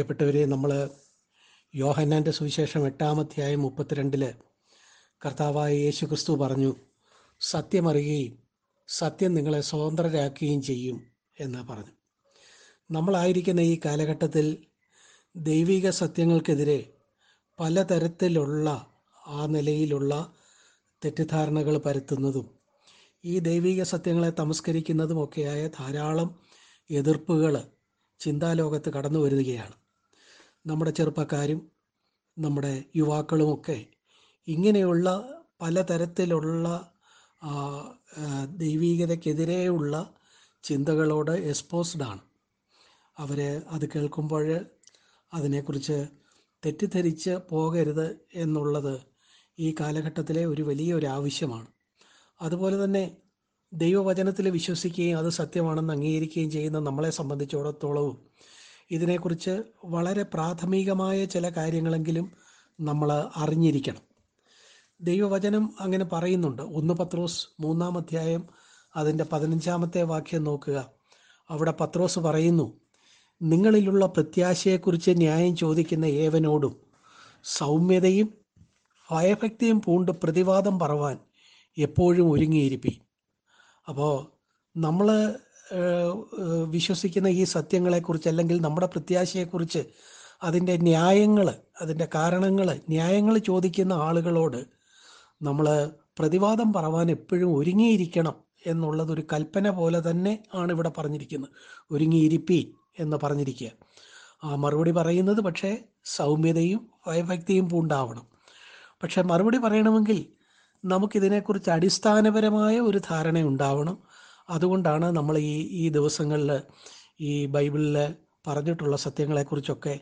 പ്രിയപ്പെട്ടവരെ നമ്മൾ യോഹന്നാന്റെ സുവിശേഷം എട്ടാമധ്യായം മുപ്പത്തിരണ്ടിൽ കർത്താവായ യേശു ക്രിസ്തു പറഞ്ഞു സത്യമറിയുകയും സത്യം നിങ്ങളെ സ്വതന്ത്രരാക്കുകയും ചെയ്യും എന്ന് പറഞ്ഞു. നമ്മളായിരിക്കുന്ന ഈ കാലഘട്ടത്തിൽ ദൈവിക സത്യങ്ങൾക്കെതിരെ പലതരത്തിലുള്ള ആ നിലയിലുള്ള തെറ്റിദ്ധാരണകൾ പരത്തുന്നതും ഈ ദൈവിക സത്യങ്ങളെ തമസ്കരിക്കുന്നതുമൊക്കെയായ ധാരാളം എതിർപ്പുകൾ ചിന്താലോകത്ത് കടന്നു വരികയാണ് നമ്മുടെ ചെറുപ്പക്കാരും നമ്മുടെ യുവാക്കളുമൊക്കെ ഇങ്ങനെയുള്ള പലതരത്തിലുള്ള ദൈവീകതയ്ക്കെതിരെയുള്ള ചിന്തകളോട് എക്സ്പോസ്ഡ് ആണ്. അവർ അത് കേൾക്കുമ്പോൾ അതിനെക്കുറിച്ച് തെറ്റിദ്ധരിച്ച് പോകരുത് എന്നുള്ളത് ഈ കാലഘട്ടത്തിലെ ഒരു വലിയ ഒരു ആവശ്യമാണ്. അതുപോലെ തന്നെ ദൈവവചനത്തിൽ വിശ്വസിക്കുകയും അത് സത്യമാണെന്ന് അംഗീകരിക്കുകയും ചെയ്യുന്ന നമ്മളെ സംബന്ധിച്ചിടത്തോളവും ഇതിനെക്കുറിച്ച് വളരെ പ്രാഥമികമായ ചില കാര്യങ്ങളെങ്കിലും നമ്മൾ അറിഞ്ഞിരിക്കണം. ദൈവവചനം അങ്ങനെ പറയുന്നുണ്ട്. ഒന്ന് പത്രോസ് മൂന്നാം അധ്യായം അതിന്റെ പതിനഞ്ചാമത്തെ വാക്യം നോക്കുക. അവിടെ പത്രോസ് പറയുന്നു നിങ്ങളിലുള്ള പ്രത്യാശയെക്കുറിച്ച് ന്യായം ചോദിക്കുന്ന ഏവനോടും സൗമ്യതയും ഭയഭക്തിയും പൂണ്ട് പ്രതിവാദം പറവാൻ എപ്പോഴും ഒരുങ്ങിയിരിപ്പി അപ്പോൾ നമ്മൾ വിശ്വസിക്കുന്ന ഈ സത്യങ്ങളെക്കുറിച്ച് അല്ലെങ്കിൽ നമ്മുടെ പ്രത്യാശയെക്കുറിച്ച് അതിന്റെ ന്യായങ്ങൾ അതിന്റെ കാരണങ്ങൾ ന്യായങ്ങൾ ചോദിക്കുന്ന ആളുകളോട് നമ്മൾ പ്രതിവാദം പറവാൻ എപ്പോഴും ഒരുങ്ങിയിരിക്കണം എന്നുള്ളത് ഒരു കൽപ്പന പോലെ തന്നെ ആണ് ഇവിടെ പറഞ്ഞിരിക്കുന്നത്. ഒരുങ്ങിയിരിപ്പീൻ എന്ന് പറഞ്ഞിരിക്കുക. ആ മറുപടി പറയുന്നത് പക്ഷേ സൗമ്യതയും ഭയഭക്തിയും പൂണ്ടാവണം. പക്ഷേ മറുപടി പറയണമെങ്കിൽ നമുക്കിതിനെക്കുറിച്ച് അടിസ്ഥാനപരമായ ഒരു ധാരണ ഉണ്ടാവണം അതുകൊണ്ടാണ് നമ്മൾ ഈ ഈ ദിവസങ്ങളിൽ ഈ ബൈബിളിൽ പറഞ്ഞിട്ടുള്ള സത്യങ്ങളെക്കുറിച്ചൊക്കെ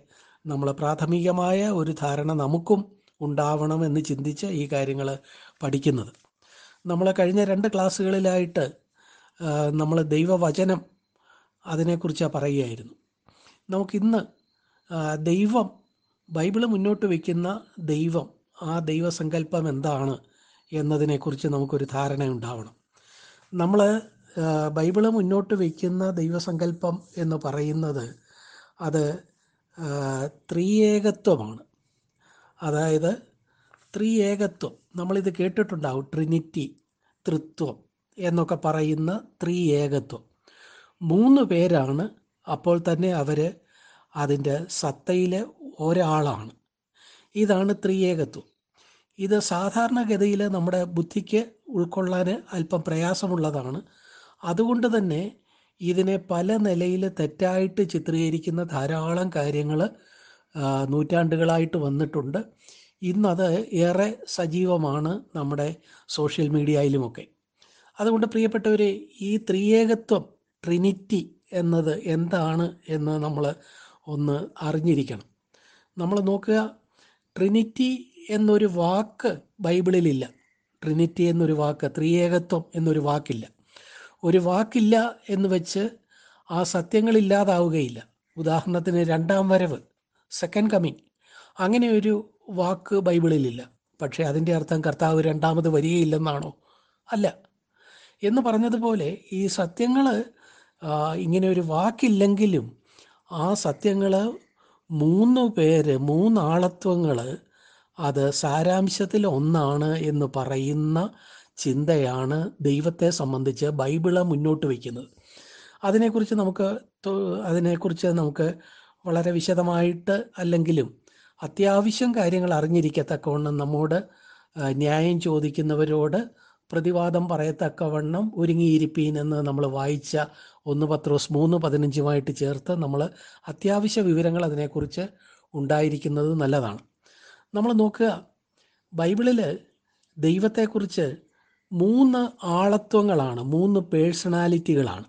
നമ്മൾ പ്രാഥമികമായ ഒരു ധാരണ നമുക്കും ഉണ്ടാവണം എന്ന് ചിന്തിച്ച് ഈ കാര്യങ്ങൾ പഠിക്കുന്നത്. നമ്മൾ കഴിഞ്ഞ രണ്ട് ക്ലാസ്സുകളിലായിട്ട് നമ്മൾ ദൈവവചനം അതിനെക്കുറിച്ച് പറയുകയായിരുന്നു. നമുക്കിന്ന് ദൈവം ബൈബിൾ മുന്നോട്ട് വയ്ക്കുന്ന ദൈവം ആ ദൈവസങ്കല്പം എന്താണ് എന്നതിനെക്കുറിച്ച് നമുക്കൊരു ധാരണ ഉണ്ടാവണം നമ്മൾ ബൈബിൾ മുന്നോട്ട് വയ്ക്കുന്ന ദൈവസങ്കല്പം എന്ന് പറയുന്നത് അത് ത്രിയേകത്വമാണ്. അതായത് ത്രിയേകത്വം. നമ്മളിത് കേട്ടിട്ടുണ്ടാവും. ട്രിനിറ്റി തൃത്വം എന്നൊക്കെ പറയുന്ന ത്രിയേകത്വം. മൂന്ന് പേരാണ് അപ്പോൾ തന്നെ അവർ അതിന്റെ സത്തയിലെ ഒരാളാണ്. ഇതാണ് ത്രിയേകത്വം. ഇത് സാധാരണഗതിയിൽ നമ്മുടെ ബുദ്ധിക്ക് ഉൾക്കൊള്ളാൻ അല്പം പ്രയാസമുള്ളതാണ്. അതുകൊണ്ട് തന്നെ ഇതിനെ പല നിലയിൽ തെറ്റായിട്ട് ചിത്രീകരിക്കുന്ന ധാരാളം കാര്യങ്ങൾ നൂറ്റാണ്ടുകളായിട്ട് വന്നിട്ടുണ്ട്. ഇന്നത് ഏറെ സജീവമാണ് നമ്മുടെ സോഷ്യൽ മീഡിയയിലുമൊക്കെ. അതുകൊണ്ട് പ്രിയപ്പെട്ടവരെ ഈ ത്രിയേകത്വം ട്രിനിറ്റി എന്നത് എന്താണ് എന്ന് നമ്മൾ ഒന്ന് അറിഞ്ഞിരിക്കണം. നമ്മൾ നോക്കുക ട്രിനിറ്റി എന്നൊരു വാക്ക് ബൈബിളിലില്ല. ട്രിനിറ്റി എന്നൊരു വാക്ക് ത്രിയേകത്വം എന്നൊരു വാക്കില്ല. ഒരു വാക്കില്ല എന്ന് വെച്ച് ആ സത്യങ്ങൾ ഇല്ലാതാവുകയില്ല ഉദാഹരണത്തിന് രണ്ടാം വരവ് സെക്കൻഡ് കമ്മിങ് അങ്ങനെ ഒരു വാക്ക് ബൈബിളിലില്ല. പക്ഷേ അതിന്റെ അർത്ഥം കർത്താവ് രണ്ടാമത് വരികയില്ലെന്നാണോ? അല്ല. എന്ന് പറഞ്ഞതുപോലെ ഈ സത്യങ്ങൾ ഇങ്ങനെ ഒരു വാക്കില്ലെങ്കിലും ആ സത്യങ്ങൾ മൂന്ന് പേര് മൂന്നാളത്വങ്ങൾ അത് സാരാംശത്തിൽ ഒന്നാണ് എന്ന് പറയുന്ന ചിന്തയാണ് ദൈവത്തെ സംബന്ധിച്ച് ബൈബിൾ മുന്നോട്ട് വയ്ക്കുന്നത്. അതിനെക്കുറിച്ച് നമുക്ക് അതിനെക്കുറിച്ച് നമുക്ക് വളരെ വിശദമായിട്ട് അല്ലെങ്കിലും അത്യാവശ്യം കാര്യങ്ങൾ അറിഞ്ഞിരിക്കത്തക്കവണ്ണം നമ്മോട് ന്യായം ചോദിക്കുന്നവരോട് പ്രതിവാദം പറയത്തക്കവണ്ണം ഒരുങ്ങിയിരിപ്പീൻ എന്ന് നമ്മൾ വായിച്ച ഒന്ന് പത്രോസ് മൂന്ന് പതിനഞ്ചുമായിട്ട് ചേർത്ത് നമ്മൾ അത്യാവശ്യ വിവരങ്ങൾ അതിനെക്കുറിച്ച് ഉണ്ടായിരിക്കുന്നത് നല്ലതാണ്. നമ്മൾ നോക്കുക ബൈബിളിൽ ദൈവത്തെക്കുറിച്ച് മൂന്ന് ആളത്വങ്ങളാണ് മൂന്ന് പേഴ്സണാലിറ്റികളാണ്.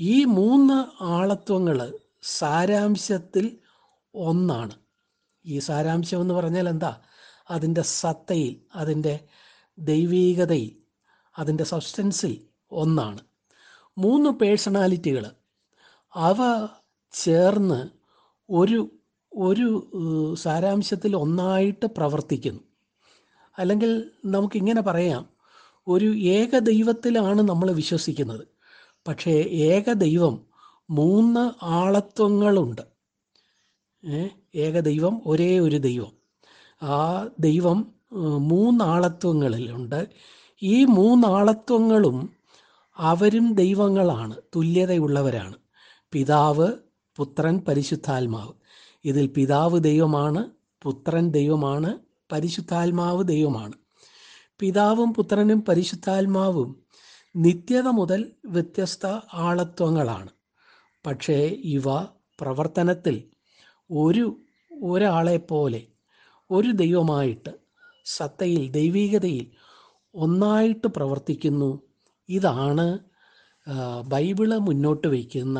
ഈ മൂന്ന് ആളത്വങ്ങൾ സാരാംശത്തിൽ ഒന്നാണ്. ഈ സാരാംശം എന്ന് പറഞ്ഞാൽ എന്താ? അതിന്റെ സത്തയിൽ അതിന്റെ ദൈവീകതയിൽ അതിന്റെ സബ്സ്റ്റൻസിൽ ഒന്നാണ്. മൂന്ന് പേഴ്സണാലിറ്റികൾ അവ ചേർന്ന് ഒരു ഒരു സാരാംശത്തിൽ ഒന്നായിട്ട് പ്രവർത്തിക്കുന്നു. അല്ലെങ്കിൽ നമുക്കിങ്ങനെ പറയാം ഒരു ഏക ദൈവത്തിലാണ് നമ്മൾ വിശ്വസിക്കുന്നത്. പക്ഷേ ഏക ദൈവം മൂന്ന് ആളത്വങ്ങളുണ്ട്. ഏക ദൈവം ഒരേ ഒരു ദൈവം. ആ ദൈവം മൂന്നാളത്വങ്ങളിലുണ്ട് ഈ മൂന്നാളത്വങ്ങളും അവരും ദൈവങ്ങളാണ് തുല്യതയുള്ളവരാണ്. പിതാവ് പുത്രൻ പരിശുദ്ധാത്മാവ്. ഇതിൽ പിതാവ് ദൈവമാണ് പുത്രൻ ദൈവമാണ് പരിശുദ്ധാത്മാവ് ദൈവമാണ്. പിതാവും പുത്രനും പരിശുദ്ധാത്മാവും നിത്യത മുതൽ വ്യത്യസ്ത ആളത്വങ്ങളാണ്. പക്ഷേ ഇവ പ്രവർത്തനത്തിൽ ഒരു ഒരാളെ പോലെ ഒരു ദൈവമായിട്ട് സത്തയിൽ ദൈവീകതയിൽ ഒന്നായിട്ട് പ്രവർത്തിക്കുന്നു. ഇതാണ് ബൈബിൾ മുന്നോട്ട് വയ്ക്കുന്ന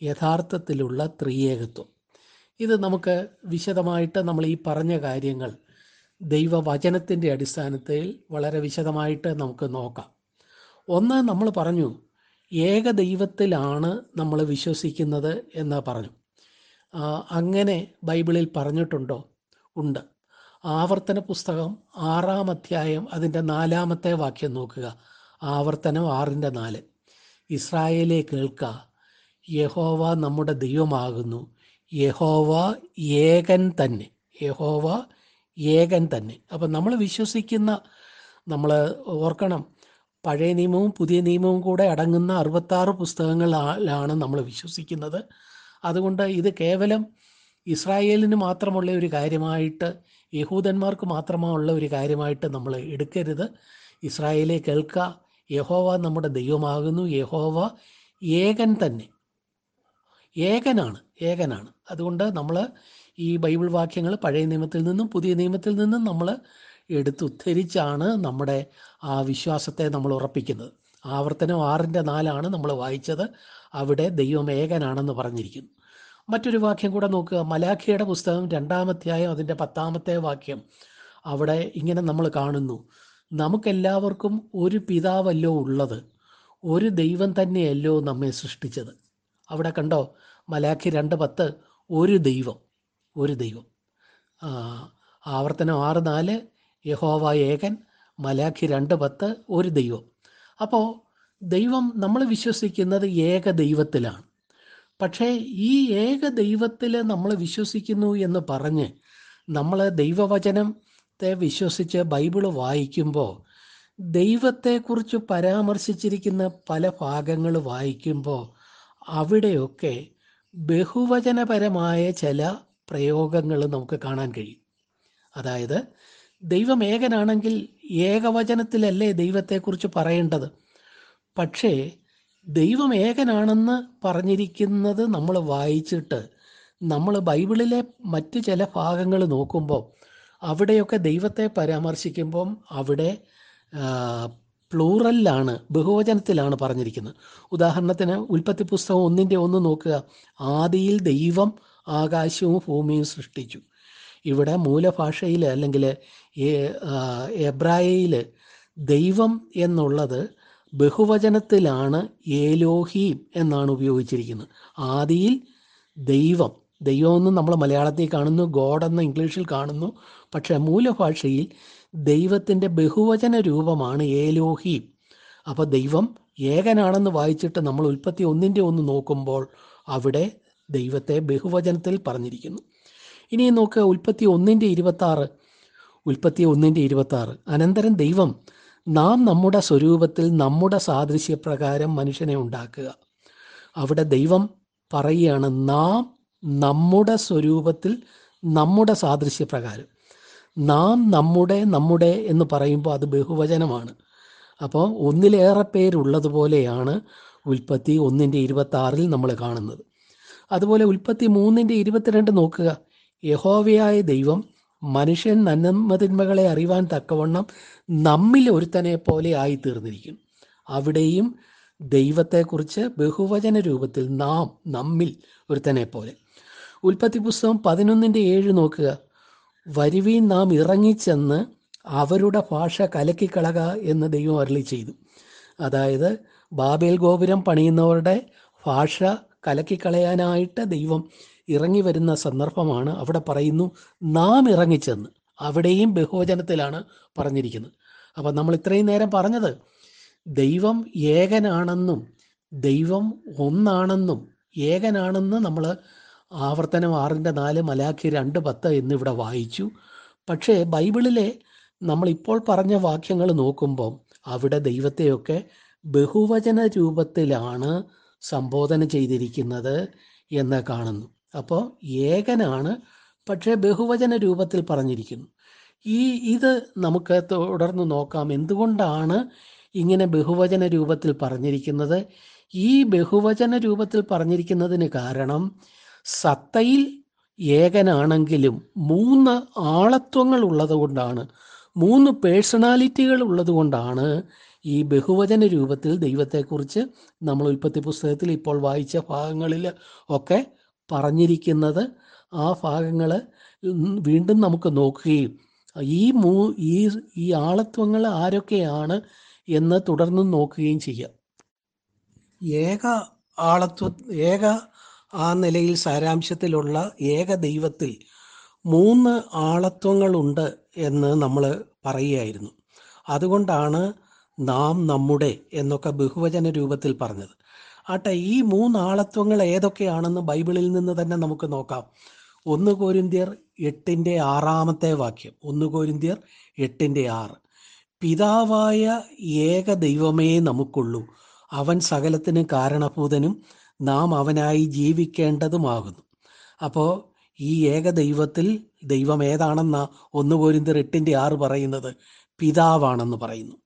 യഥാർത്ഥത്തിലുള്ള ത്രിയേകത്വം. ഇത് നമുക്ക് വിശദമായിട്ട് നമ്മൾ ഈ പറഞ്ഞ കാര്യങ്ങൾ ദൈവവചനത്തിന്റെ അടിസ്ഥാനത്തിൽ വളരെ വിശദമായിട്ട് നമുക്ക് നോക്കാം. ഒന്ന് നമ്മൾ പറഞ്ഞു ഏക ദൈവത്തിലാണ് നമ്മൾ വിശ്വസിക്കുന്നത് എന്ന് പറഞ്ഞു. അങ്ങനെ ബൈബിളിൽ പറഞ്ഞിട്ടുണ്ടോ? ഉണ്ട്. ആവർത്തന പുസ്തകം ആറാം അധ്യായം അതിന്റെ നാലാമത്തെ വാക്യം നോക്കുക. ആവർത്തനം ആറിന്റെ നാല്. ഇസ്രായേലെ കേൾക്ക യഹോവ നമ്മുടെ ദൈവമാകുന്നു. യഹോവ ഏകൻ തന്നെ. യഹോവ ഏകൻ തന്നെ. അപ്പം നമ്മൾ വിശ്വസിക്കുന്ന നമ്മൾ ഓർക്കണം പഴയ നിയമവും പുതിയ നിയമവും കൂടെ അടങ്ങുന്ന അറുപത്താറ് പുസ്തകങ്ങളിലാണ് നമ്മൾ വിശ്വസിക്കുന്നത്. അതുകൊണ്ട് ഇത് കേവലം ഇസ്രായേലിന് മാത്രമുള്ള ഒരു കാര്യമായിട്ട് യഹൂദന്മാർക്ക് മാത്രമുള്ള ഒരു കാര്യമായിട്ട് നമ്മൾ എടുക്കരുത്. ഇസ്രായേലെ കേൾക്കുക യഹോവ നമ്മുടെ ദൈവമാകുന്നു യഹോവ ഏകൻ തന്നെ. ഏകനാണ് ഏകനാണ്. അതുകൊണ്ട് നമ്മൾ ഈ ബൈബിൾ വാക്യങ്ങൾ പഴയ നിയമത്തിൽ നിന്നും പുതിയ നിയമത്തിൽ നിന്നും നമ്മൾ എടുത്തുദ്ധരിച്ചാണ് നമ്മുടെ ആ വിശ്വാസത്തെ നമ്മൾ ഉറപ്പിക്കുന്നത്. ആവർത്തനം ആറിന്റെ നാലാണ് നമ്മൾ വായിച്ചത്. അവിടെ ദൈവം ഏകനാണെന്ന് പറഞ്ഞിരിക്കുന്നു. മറ്റൊരു വാക്യം കൂടെ നോക്കുക. മലാഖിയുടെ പുസ്തകം രണ്ടാമത്തെയായും അതിന്റെ പത്താമത്തെ വാക്യം. അവിടെ ഇങ്ങനെ നമ്മൾ കാണുന്നു. നമുക്കെല്ലാവർക്കും ഒരു പിതാവല്ലോ ഉള്ളത്. ഒരു ദൈവം തന്നെയല്ലോ നമ്മെ സൃഷ്ടിച്ചത്. അവിടെ കണ്ടോ? മലാഖി രണ്ട് പത്ത്. ഒരു ദൈവം. ഒരു ദൈവം. ആവർത്തനം ആറ് നാല് യഹോവ ഏകൻ മലാഖി രണ്ട് പത്ത് ഒരു ദൈവം. അപ്പോൾ ദൈവം നമ്മൾ വിശ്വസിക്കുന്നത് ഏക ദൈവത്തിലാണ്. പക്ഷേ ഈ ഏക ദൈവത്തിൽ നമ്മൾ വിശ്വസിക്കുന്നു എന്ന് പറഞ്ഞ് നമ്മൾ ദൈവവചനത്തെ വിശ്വസിച്ച് ബൈബിൾ വായിക്കുമ്പോൾ ദൈവത്തെക്കുറിച്ച് പരാമർശിച്ചിരിക്കുന്ന പല ഭാഗങ്ങൾ വായിക്കുമ്പോൾ അവിടെയൊക്കെ ബഹുവചനപരമായ ചില പ്രയോഗങ്ങൾ നമുക്ക് കാണാൻ കഴിയും. അതായത് ദൈവം ഏകനാണെങ്കിൽ ഏകവചനത്തിലല്ലേ ദൈവത്തെക്കുറിച്ച് പറയേണ്ടത്? പക്ഷേ ദൈവം ഏകനാണെന്ന് പറഞ്ഞിരിക്കുന്നത് നമ്മൾ വായിച്ചിട്ട് നമ്മൾ ബൈബിളിലെ മറ്റ് ചില ഭാഗങ്ങൾ നോക്കുമ്പോൾ അവിടെയൊക്കെ ദൈവത്തെ പരാമർശിക്കുമ്പം അവിടെ പ്ലൂറലിലാണ് ബഹുവചനത്തിലാണ് പറഞ്ഞിരിക്കുന്നത്. ഉദാഹരണത്തിന് ഉൽപ്പത്തി പുസ്തകം ഒന്നിന്റെ ഒന്ന് നോക്കുക. ആദിയിൽ ദൈവം ആകാശവും ഭൂമിയും സൃഷ്ടിച്ചു. ഇവിടെ മൂലഭാഷയിൽ അല്ലെങ്കിൽ എബ്രായയിൽ ദൈവം എന്നുള്ളത് ബഹുവചനത്തിലാണ് ഏലോഹീം എന്നാണ് ഉപയോഗിച്ചിരിക്കുന്നത്. ആദിയിൽ ദൈവം ദൈവമെന്ന് നമ്മൾ മലയാളത്തിൽ കാണുന്നു ഗോഡ് എന്ന് ഇംഗ്ലീഷിൽ കാണുന്നു പക്ഷേ മൂലഭാഷയിൽ ദൈവത്തിന്റെ ബഹുവചന രൂപമാണ് ഏലോഹീം. അപ്പോൾ ദൈവം ഏകനാണെന്ന് വായിച്ചിട്ട് നമ്മൾ ഉൽപ്പത്തി ഒന്നിന്റെ ഒന്ന് നോക്കുമ്പോൾ അവിടെ ദൈവത്തെ ബഹുവചനത്തിൽ പറഞ്ഞിരിക്കുന്നു. ഇനി നോക്കുക ഉൽപ്പത്തി ഒന്നിന്റെ ഇരുപത്താറ് ഉൽപ്പത്തി ഒന്നിന്റെ ഇരുപത്താറ്. അനന്തരം ദൈവം നാം നമ്മുടെ സ്വരൂപത്തിൽ നമ്മുടെ സാദൃശ്യപ്രകാരം മനുഷ്യനെ ഉണ്ടാക്കുക. അവിടെ ദൈവം പറയുകയാണ് നാം നമ്മുടെ സ്വരൂപത്തിൽ നമ്മുടെ സാദൃശ്യപ്രകാരം. നാം നമ്മുടെ നമ്മുടെ എന്ന് പറയുമ്പോൾ അത് ബഹുവചനമാണ്. അപ്പോൾ ഒന്നിലേറെ പേരുള്ളതുപോലെയാണ് ഉൽപ്പത്തി ഒന്നിന്റെ ഇരുപത്താറിൽ നമ്മൾ കാണുന്നത്. അതുപോലെ ഉൽപ്പത്തി മൂന്നിന്റെ ഇരുപത്തിരണ്ട് നോക്കുക. യഹോവയായ ദൈവം മനുഷ്യൻ നന്മതിന്മകളെ അറിവാൻ തക്കവണ്ണം നമ്മിൽ ഒരുത്തനെ പോലെ ആയി ആയിത്തീർന്നിരിക്കും. അവിടെയും ദൈവത്തെക്കുറിച്ച് ബഹുവചന രൂപത്തിൽ നാം നമ്മിൽ ഒരുത്തനെ പോലെ. ഉൽപ്പത്തി പുസ്തകം പതിനൊന്നിന്റെ ഏഴ് നോക്കുക. വരുവീൻ നാം ഇറങ്ങിച്ചെന്ന് അവരുടെ ഭാഷ കലക്കിക്കളക എന്ന് ദൈവം അരളി ചെയ്തു. അതായത് ബാബേൽ ഗോപുരം പണിയുന്നവരുടെ ഭാഷ കലക്കിക്കളയാനായിട്ട് ദൈവം ഇറങ്ങി വരുന്ന സന്ദർഭമാണ് അവിടെ പറയുന്നു നാം ഇറങ്ങിച്ചെന്ന്. അവിടെയും ബഹുവചനത്തിലാണ് പറഞ്ഞിരിക്കുന്നത്. അപ്പം നമ്മൾ ഇത്രയും നേരം പറഞ്ഞത് ദൈവം ഏകനാണെന്നും ദൈവം ഒന്നാണെന്നും ഏകനാണെന്ന് നമ്മൾ ആവർത്തനം ആറിന്റെ നാല് മലാഖി രണ്ട് പത്ത് എന്നിവിടെ വായിച്ചു. പക്ഷേ ബൈബിളിലെ നമ്മളിപ്പോൾ പറഞ്ഞ വാക്യങ്ങൾ നോക്കുമ്പം അവിടെ ദൈവത്തെയൊക്കെ ബഹുവചന രൂപത്തിലാണ് സംബോധന ചെയ്തിരിക്കുന്നത് എന്ന് കാണുന്നു. അപ്പോൾ ഏകനാണ് പക്ഷേ ബഹുവചന രൂപത്തിൽ പറഞ്ഞിരിക്കുന്നു. ഈ ഇത് നമുക്ക് തുടർന്ന് നോക്കാം. എന്തുകൊണ്ടാണ് ഇങ്ങനെ ബഹുവചന രൂപത്തിൽ പറഞ്ഞിരിക്കുന്നത്? ഈ ബഹുവചന രൂപത്തിൽ പറഞ്ഞിരിക്കുന്നതിന് കാരണം സത്തയിൽ ഏകനാണെങ്കിലും മൂന്ന് ആളത്വങ്ങൾ ഉള്ളതുകൊണ്ടാണ് മൂന്ന് പേഴ്സണാലിറ്റികൾ ഉള്ളതുകൊണ്ടാണ് ഈ ബഹുവചന രൂപത്തിൽ ദൈവത്തെക്കുറിച്ച് നമ്മൾ ഉൽപ്പത്തി പുസ്തകത്തിൽ ഇപ്പോൾ വായിച്ച ഭാഗങ്ങളിൽ ഒക്കെ പറഞ്ഞിരിക്കുന്നത് ആ ഭാഗങ്ങൾ വീണ്ടും നമുക്ക് നോക്കുകയും ഈ മൂ ഈ ഈ ആളത്വങ്ങൾ ആരൊക്കെയാണ് എന്ന് തുടർന്ന് നോക്കുകയും ചെയ്യാം. ഏക ആളത്വ ഏക ആ നിലയിൽ സാരാംശത്തിലുള്ള ഏക ദൈവത്തിൽ മൂന്ന് ആളത്വങ്ങളുണ്ട് എന്ന് നമ്മൾ പറയുകയായിരുന്നു. അതുകൊണ്ടാണ് നാം നമ്മുടെ എന്നൊക്കെ ബഹുവചന രൂപത്തിൽ പറഞ്ഞത്. ആട്ടെ ഈ മൂന്നാളത്വങ്ങൾ ഏതൊക്കെയാണെന്ന് ബൈബിളിൽ നിന്ന് തന്നെ നമുക്ക് നോക്കാം. ഒന്ന് കോരിന്ത്യർ എട്ടിന്റെ ആറാമത്തെ വാക്യം. ഒന്ന് കോരിന്ത്യർ എട്ടിന്റെ ആറ്. പിതാവായ ഏക ദൈവമേ നമുക്കുള്ളൂ. അവൻ സകലത്തിന് കാരണഭൂതനും. നാം അവനായി ജീവിക്കേണ്ടതുമാകുന്നു. അപ്പോൾ ഈ ഏക ദൈവത്തിൽ ദൈവം ഏതാണെന്ന ഒന്ന് കോരിന്ത്യർ എട്ടിന്റെ ആറ് പറയുന്നത്? പിതാവാണെന്ന് പറയുന്നു.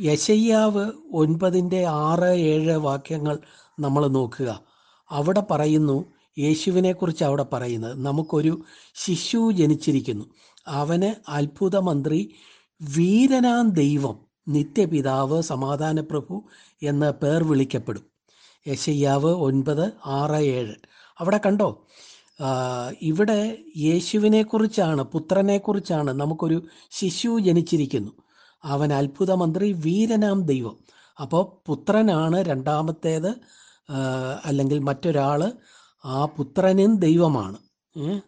യശയ്യാവ് ഒൻപതിന്റെ ആറ് ഏഴ് വാക്യങ്ങൾ നമ്മൾ നോക്കുക. അവിടെ പറയുന്നു യേശുവിനെക്കുറിച്ച് അവിടെ പറയുന്നത് നമുക്കൊരു ശിശു ജനിച്ചിരിക്കുന്നു. അവന് അത്ഭുത മന്ത്രി വീരനാം ദൈവം നിത്യപിതാവ് സമാധാന പ്രഭു എന്ന് പേർ വിളിക്കപ്പെടും. യശയ്യാവ് ഒൻപത് ആറ് ഏഴ്. അവിടെ കണ്ടോ ഇവിടെ യേശുവിനെക്കുറിച്ചാണ് പുത്രനെക്കുറിച്ചാണ് നമുക്കൊരു ശിശു ജനിച്ചിരിക്കുന്നു. അവൻ അത്ഭുത മന്ത്രി വീരനാം ദൈവം. അപ്പോൾ പുത്രനാണ് രണ്ടാമത്തേത് അല്ലെങ്കിൽ മറ്റൊരാൾ ആ പുത്രനും ദൈവമാണ്.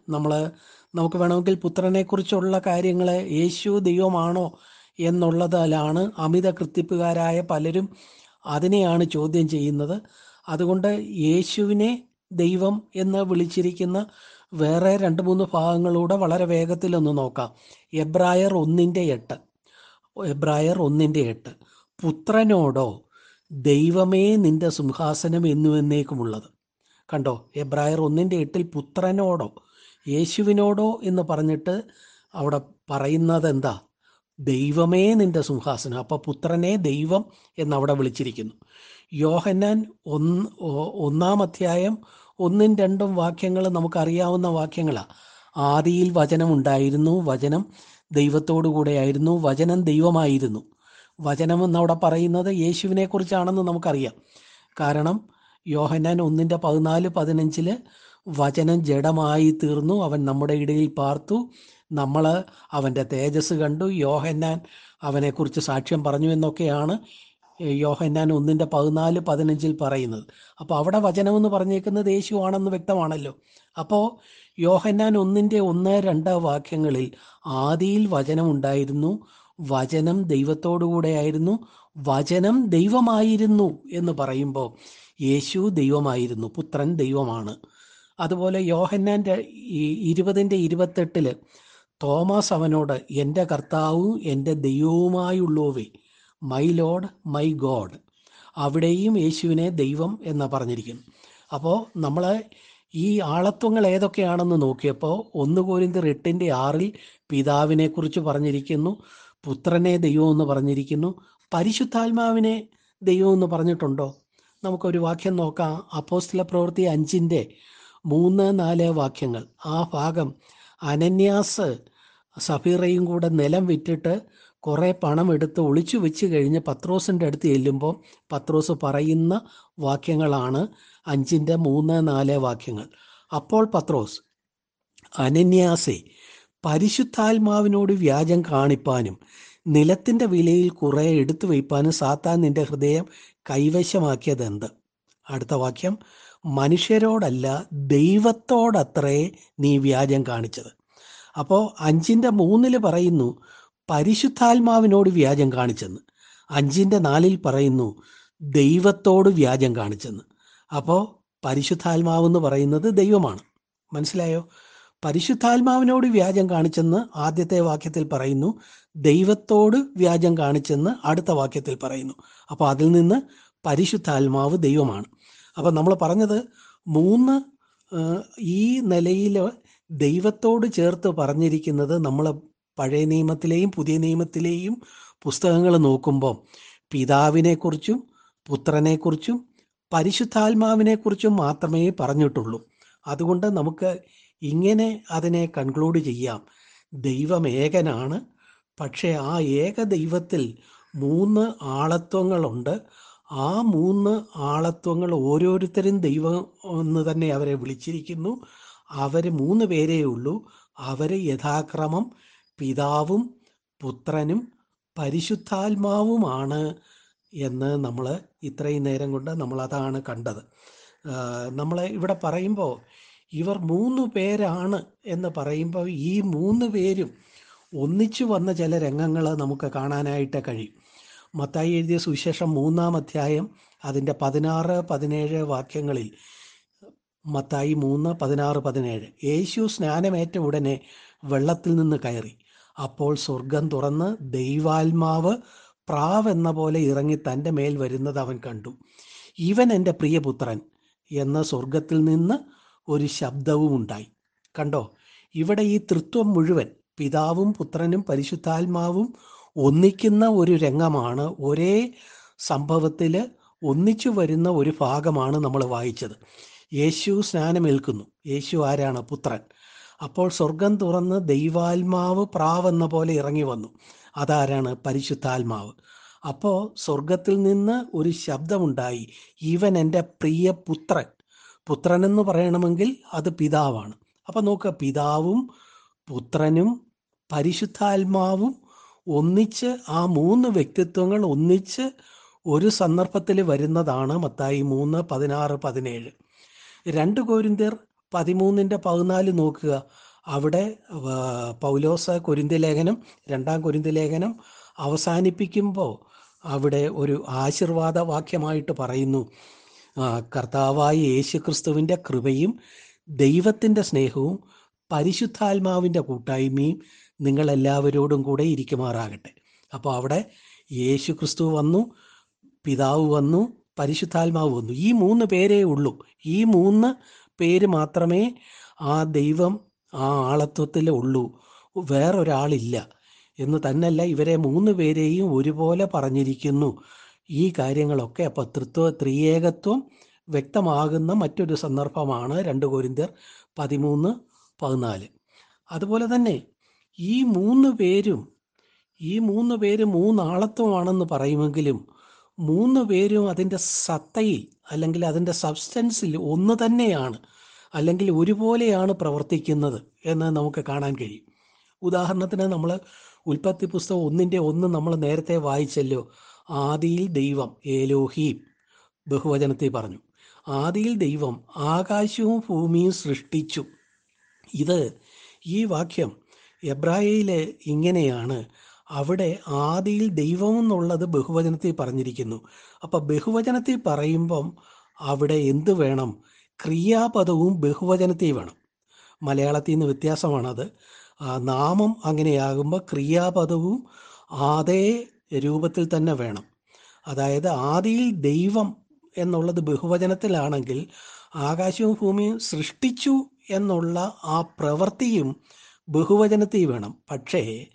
നമ്മൾ നമുക്ക് വേണമെങ്കിൽ പുത്രനെക്കുറിച്ചുള്ള കാര്യങ്ങൾ യേശു ദൈവമാണോ എന്നുള്ളതിലാണ് അമിത കൃത്യപ്പുകാരായ പലരും അതിനെയാണ് ചോദ്യം ചെയ്യുന്നത്. അതുകൊണ്ട് യേശുവിനെ ദൈവം എന്ന് വിളിച്ചിരിക്കുന്ന വേറെ രണ്ട് മൂന്ന് ഭാഗങ്ങളൂടെ വളരെ വേഗത്തിലൊന്ന് നോക്കാം. എബ്രായർ ഒന്നിന്റെ എട്ട്. എബ്രായർ ഒന്നിന്റെ എട്ട്. പുത്രനോടോ ദൈവമേ നിന്റെ സിംഹാസനം എന്നുവെന്നേക്കുമുള്ളത്. കണ്ടോ എബ്രായർ ഒന്നിന്റെ എട്ടിൽ പുത്രനോടോ യേശുവിനോടോ എന്ന് പറഞ്ഞിട്ട് അവിടെ പറയുന്നത് എന്താ ദൈവമേ നിന്റെ സിംഹാസനം. അപ്പോൾ പുത്രനെ ദൈവം എന്നവിടെ വിളിച്ചിരിക്കുന്നു. യോഹന്നാൻ ഒന്ന് ഒന്നാം അധ്യായം ഒന്നും രണ്ടും വാക്യങ്ങൾ നമുക്കറിയാവുന്ന വാക്യങ്ങളാണ് ആദിയിൽ വചനം ഉണ്ടായിരുന്നു. വചനം ദൈവത്തോടു കൂടെയായിരുന്നു വചനം ദൈവമായിരുന്നു. വചനം എന്നവിടെ പറയുന്നത് യേശുവിനെ കുറിച്ചാണെന്ന് നമുക്കറിയാം. കാരണം യോഹന്നാൻ ഒന്നിന്റെ പതിനാല് പതിനഞ്ചിൽ വചനം ജഡമായി തീർന്നു അവൻ നമ്മുടെ ഇടയിൽ പാർത്തു നമ്മൾ അവന്റെ തേജസ് കണ്ടു യോഹന്നാൻ അവനെക്കുറിച്ച് സാക്ഷ്യം പറഞ്ഞു എന്നൊക്കെയാണ് യോഹന്നാൻ ഒന്നിന്റെ പതിനാല് പതിനഞ്ചിൽ പറയുന്നത്. അപ്പോൾ അവിടെ വചനമെന്ന് പറഞ്ഞേക്കുന്നത് യേശു ആണെന്ന് വ്യക്തമാണല്ലോ. അപ്പോൾ യോഹന്നാൻ ഒന്നിന്റെ ഒന്ന് രണ്ട് വാക്യങ്ങളിൽ ആദിയിൽ വചനം ഉണ്ടായിരുന്നു. വചനം ദൈവത്തോടുകൂടെയായിരുന്നു വചനം ദൈവമായിരുന്നു എന്ന് പറയുമ്പോൾ യേശു ദൈവമായിരുന്നു പുത്രൻ ദൈവമാണ്. അതുപോലെ യോഹന്നാന്റെ ഇരുപതിന്റെ ഇരുപത്തെട്ടിൽ തോമസ് അവനോട് എന്റെ കർത്താവും എന്റെ ദൈവവുമായുള്ളവേ മൈ ലോഡ് മൈ ഗോഡ് അവിടെയും യേശുവിനെ ദൈവം എന്ന് പറഞ്ഞിരിക്കുന്നു. അപ്പോൾ നമ്മൾ ഈ ആളത്വങ്ങൾ ഏതൊക്കെയാണെന്ന് നോക്കിയപ്പോൾ ഒന്ന് കോരിന്തിർ എട്ടിന്റെ ആറിൽ പിതാവിനെ കുറിച്ച് പറഞ്ഞിരിക്കുന്നു പുത്രനെ ദൈവം എന്ന് പറഞ്ഞിരിക്കുന്നു പരിശുദ്ധാത്മാവിനെ ദൈവം എന്ന് പറഞ്ഞിട്ടുണ്ടോ? നമുക്കൊരു വാക്യം നോക്കാം. അപ്പോസ്തല പ്രവൃത്തി അഞ്ചിന്റെ മൂന്ന് നാല് വാക്യങ്ങൾ. ആ ഭാഗം അനന്യാസ് സഫീറയും കൂടെ നിലം വിറ്റിട്ട് കുറേ പണം എടുത്ത് ഒളിച്ചു വെച്ച് കഴിഞ്ഞ് പത്രോസിന്റെ അടുത്ത് ചെല്ലുമ്പോൾ പത്രോസ് പറയുന്ന വാക്യങ്ങളാണ് അഞ്ചിന്റെ മൂന്ന് നാല് വാക്യങ്ങൾ. അപ്പോൾ പത്രോസ് അനന്യാസെ പരിശുദ്ധാത്മാവിനോട് വ്യാജം കാണിപ്പാനും നിലത്തിന്റെ വിലയിൽ കുറേ എടുത്തു വയ്പ്പാനും സാത്താൻ നിന്റെ ഹൃദയം കൈവശമാക്കിയതെന്ത്? അടുത്ത വാക്യം മനുഷ്യരോടല്ല ദൈവത്തോടത്രേ നീ വ്യാജം കാണിച്ചത്. അപ്പോൾ അഞ്ചിന്റെ മൂന്നിൽ പറയുന്നു പരിശുദ്ധാത്മാവിനോട് വ്യാജം കാണിച്ചെന്ന്. അഞ്ചിന്റെ നാലിൽ പറയുന്നു ദൈവത്തോട് വ്യാജം കാണിച്ചെന്ന്. അപ്പോൾ പരിശുദ്ധാത്മാവ് എന്ന് പറയുന്നത് ദൈവമാണ്. മനസ്സിലായോ? പരിശുദ്ധാത്മാവിനോട് വ്യാജം കാണിച്ചെന്ന് ആദ്യത്തെ വാക്യത്തിൽ പറയുന്നു ദൈവത്തോട് വ്യാജം കാണിച്ചെന്ന് അടുത്ത വാക്യത്തിൽ പറയുന്നു. അപ്പോൾ അതിൽ നിന്ന് പരിശുദ്ധാത്മാവ് ദൈവമാണ്. അപ്പോൾ നമ്മൾ പറഞ്ഞത് മൂന്ന് ഈ നിലയിൽ ദൈവത്തോട് ചേർത്ത് പറഞ്ഞിരിക്കുന്നത് നമ്മൾ പഴയ നിയമത്തിലെയും പുതിയ നിയമത്തിലെയും പുസ്തകങ്ങൾ നോക്കുമ്പോൾ പിതാവിനെക്കുറിച്ചും പുത്രനെക്കുറിച്ചും പരിശുദ്ധാത്മാവിനെക്കുറിച്ചും മാത്രമേ പറഞ്ഞിട്ടുള്ളൂ. അതുകൊണ്ട് നമുക്ക് ഇങ്ങനെ അതിനെ കൺക്ലൂഡ് ചെയ്യാം. ദൈവം ഏകനാണ് പക്ഷേ ആ ഏക ദൈവത്തിൽ മൂന്ന് ആളത്വങ്ങളുണ്ട്. ആ മൂന്ന് ആളത്വങ്ങൾ ഓരോരുത്തരും ദൈവം എന്ന് തന്നെ അവരെ വിളിച്ചിരിക്കുന്നു. അവർ മൂന്ന് പേരേ ഉള്ളൂ. അവർ യഥാക്രമം പിതാവും പുത്രനും പരിശുദ്ധാത്മാവുമാണ് എന്ന് നമ്മൾ ഇത്രയും നേരം കൊണ്ട് നമ്മൾ അതാണ് കണ്ടത്. നമ്മൾ ഇവിടെ പറയുമ്പോൾ ഇവർ മൂന്ന് പേരാണ് എന്ന് പറയുമ്പോൾ ഈ മൂന്ന് പേരും ഒന്നിച്ചു വന്ന ചില രംഗങ്ങൾ നമുക്ക് കാണാനായിട്ട് കഴിയും. മത്തായി എഴുതിയ സുവിശേഷം മൂന്നാം അധ്യായം അതിന്റെ പതിനാറ് പതിനേഴ് വാക്യങ്ങളിൽ മത്തായി മൂന്ന് പതിനാറ് പതിനേഴ്. യേശു സ്നാനമേറ്റ ഉടനെ വെള്ളത്തിൽ നിന്ന് കയറി. അപ്പോൾ സ്വർഗം തുറന്ന് ദൈവാത്മാവ് പ്രാവെന്ന പോലെ ഇറങ്ങി തന്റെ മേൽ വരുന്നത് അവൻ കണ്ടു. ഇവൻ എന്റെ പ്രിയപുത്രൻ എന്ന സ്വർഗത്തിൽ നിന്ന് ഒരു ശബ്ദവും ഉണ്ടായി. കണ്ടോ? ഇവിടെ ഈ തൃത്വം മുഴുവൻ പിതാവും പുത്രനും പരിശുദ്ധാത്മാവും ഒന്നിക്കുന്ന ഒരു രംഗമാണ്. ഒരേ സംഭവത്തിൽ ഒന്നിച്ചു വരുന്ന ഒരു ഭാഗമാണ് നമ്മൾ വായിച്ചത്. യേശു സ്നാനമേൽക്കുന്നു. യേശു ആരാണ്? പുത്രൻ. അപ്പോൾ സ്വർഗം തുറന്ന് ദൈവാത്മാവ് പ്രാവെന്ന പോലെ ഇറങ്ങി വന്നു. അതാരാണ്? പരിശുദ്ധാത്മാവ്. അപ്പോൾ സ്വർഗത്തിൽ നിന്ന് ഒരു ശബ്ദമുണ്ടായി. ഇവൻ എന്റെ പ്രിയ പുത്രൻ. എന്ന് പറയണമെങ്കിൽ അത് പിതാവാണ്. അപ്പം നോക്കുക പിതാവും പുത്രനും പരിശുദ്ധാത്മാവും ഒന്നിച്ച് ആ മൂന്ന് വ്യക്തിത്വങ്ങൾ ഒന്നിച്ച് ഒരു സന്ദർഭത്തിൽ വരുന്നതാണ് മത്തായി മൂന്ന് പതിനാറ് പതിനേഴ്. രണ്ട് കോരിന്ത്യർ പതിമൂന്നിന്റെ പതിനാല് നോക്കുക. അവിടെ പൗലോസ കൊരിന്ത്യ ലേഖനം രണ്ടാം കൊരിന്ത്യ ലേഖനം അവസാനിപ്പിക്കുമ്പോൾ അവിടെ ഒരു ആശീർവാദ വാക്യമായിട്ട് പറയുന്നു കർത്താവായ യേശു ക്രിസ്തുവിന്റെ കൃപയും ദൈവത്തിന്റെ സ്നേഹവും പരിശുദ്ധാത്മാവിന്റെ കൂട്ടായ്മയും നിങ്ങളെല്ലാവരോടും കൂടെ ഇരിക്കുമാറാകട്ടെ. അപ്പോൾ അവിടെ യേശു ക്രിസ്തു വന്നു പിതാവ് വന്നു പരിശുദ്ധാത്മാവ് വന്നു. ഈ മൂന്ന് പേരേ ഉള്ളൂ. ഈ മൂന്ന് പേര് മാത്രമേ ആ ദൈവം ആ ആളത്വത്തിൽ ഉള്ളൂ. വേറൊരാളില്ല എന്ന് തന്നെയല്ല ഇവരെ മൂന്ന് പേരെയും ഒരുപോലെ പറഞ്ഞിരിക്കുന്നു. ഈ കാര്യങ്ങളൊക്കെ അപ്പോൾ തൃത്വ ത്രിയേകത്വം വ്യക്തമാകുന്ന മറ്റൊരു സന്ദർഭമാണ് രണ്ട് കോരിന്തർ പതിമൂന്ന് പതിനാല്. അതുപോലെ തന്നെ ഈ മൂന്ന് പേരും ഈ മൂന്ന് പേര് മൂന്നാളത്വമാണെന്ന് പറയുമെങ്കിലും മൂന്ന് പേരും അതിന്റെ സത്തയിൽ അല്ലെങ്കിൽ അതിന്റെ സബ്സ്റ്റൻസിൽ ഒന്ന് തന്നെയാണ്. അല്ലെങ്കിൽ ഒരുപോലെയാണ് പ്രവർത്തിക്കുന്നത് എന്ന് നമുക്ക് കാണാൻ കഴിയും. ഉദാഹരണത്തിന് നമ്മൾ ഉൽപ്പത്തി പുസ്തകം ഒന്നിന്റെ ഒന്ന് നമ്മൾ നേരത്തെ വായിച്ചല്ലോ. ആദിയിൽ ദൈവം ഏലോഹീം ബഹുവചനത്തിൽ പറഞ്ഞു. ആദിയിൽ ദൈവം ആകാശവും ഭൂമിയും സൃഷ്ടിച്ചു. ഇത് ഈ വാക്യം എബ്രായയിൽ ഇങ്ങനെയാണ്. അവിടെ ആദിയിൽ ദൈവം എന്നുള്ളത് ബഹുവചനത്തിൽ പറഞ്ഞിരിക്കുന്നു. അപ്പം ബഹുവചനത്തിൽ പറയുമ്പം അവിടെ എന്ത് വേണം? ക്രിയാപദവും ബഹുവചനത്തെ വേണം. മലയാളത്തിൽ നിന്ന് വ്യത്യാസമാണത് നാമം അങ്ങനെയാകുമ്പോൾ ക്രിയാപദവും അതേ രൂപത്തിൽ തന്നെ വേണം. അതായത് ആദിയിൽ ദൈവം എന്നുള്ളത് ബഹുവചനത്തിലാണെങ്കിൽ ആകാശവും ഭൂമിയും സൃഷ്ടിച്ചു എന്നുള്ള ആ പ്രവൃത്തിയും ബഹുവചനത്തിൽ വേണം. പക്ഷേ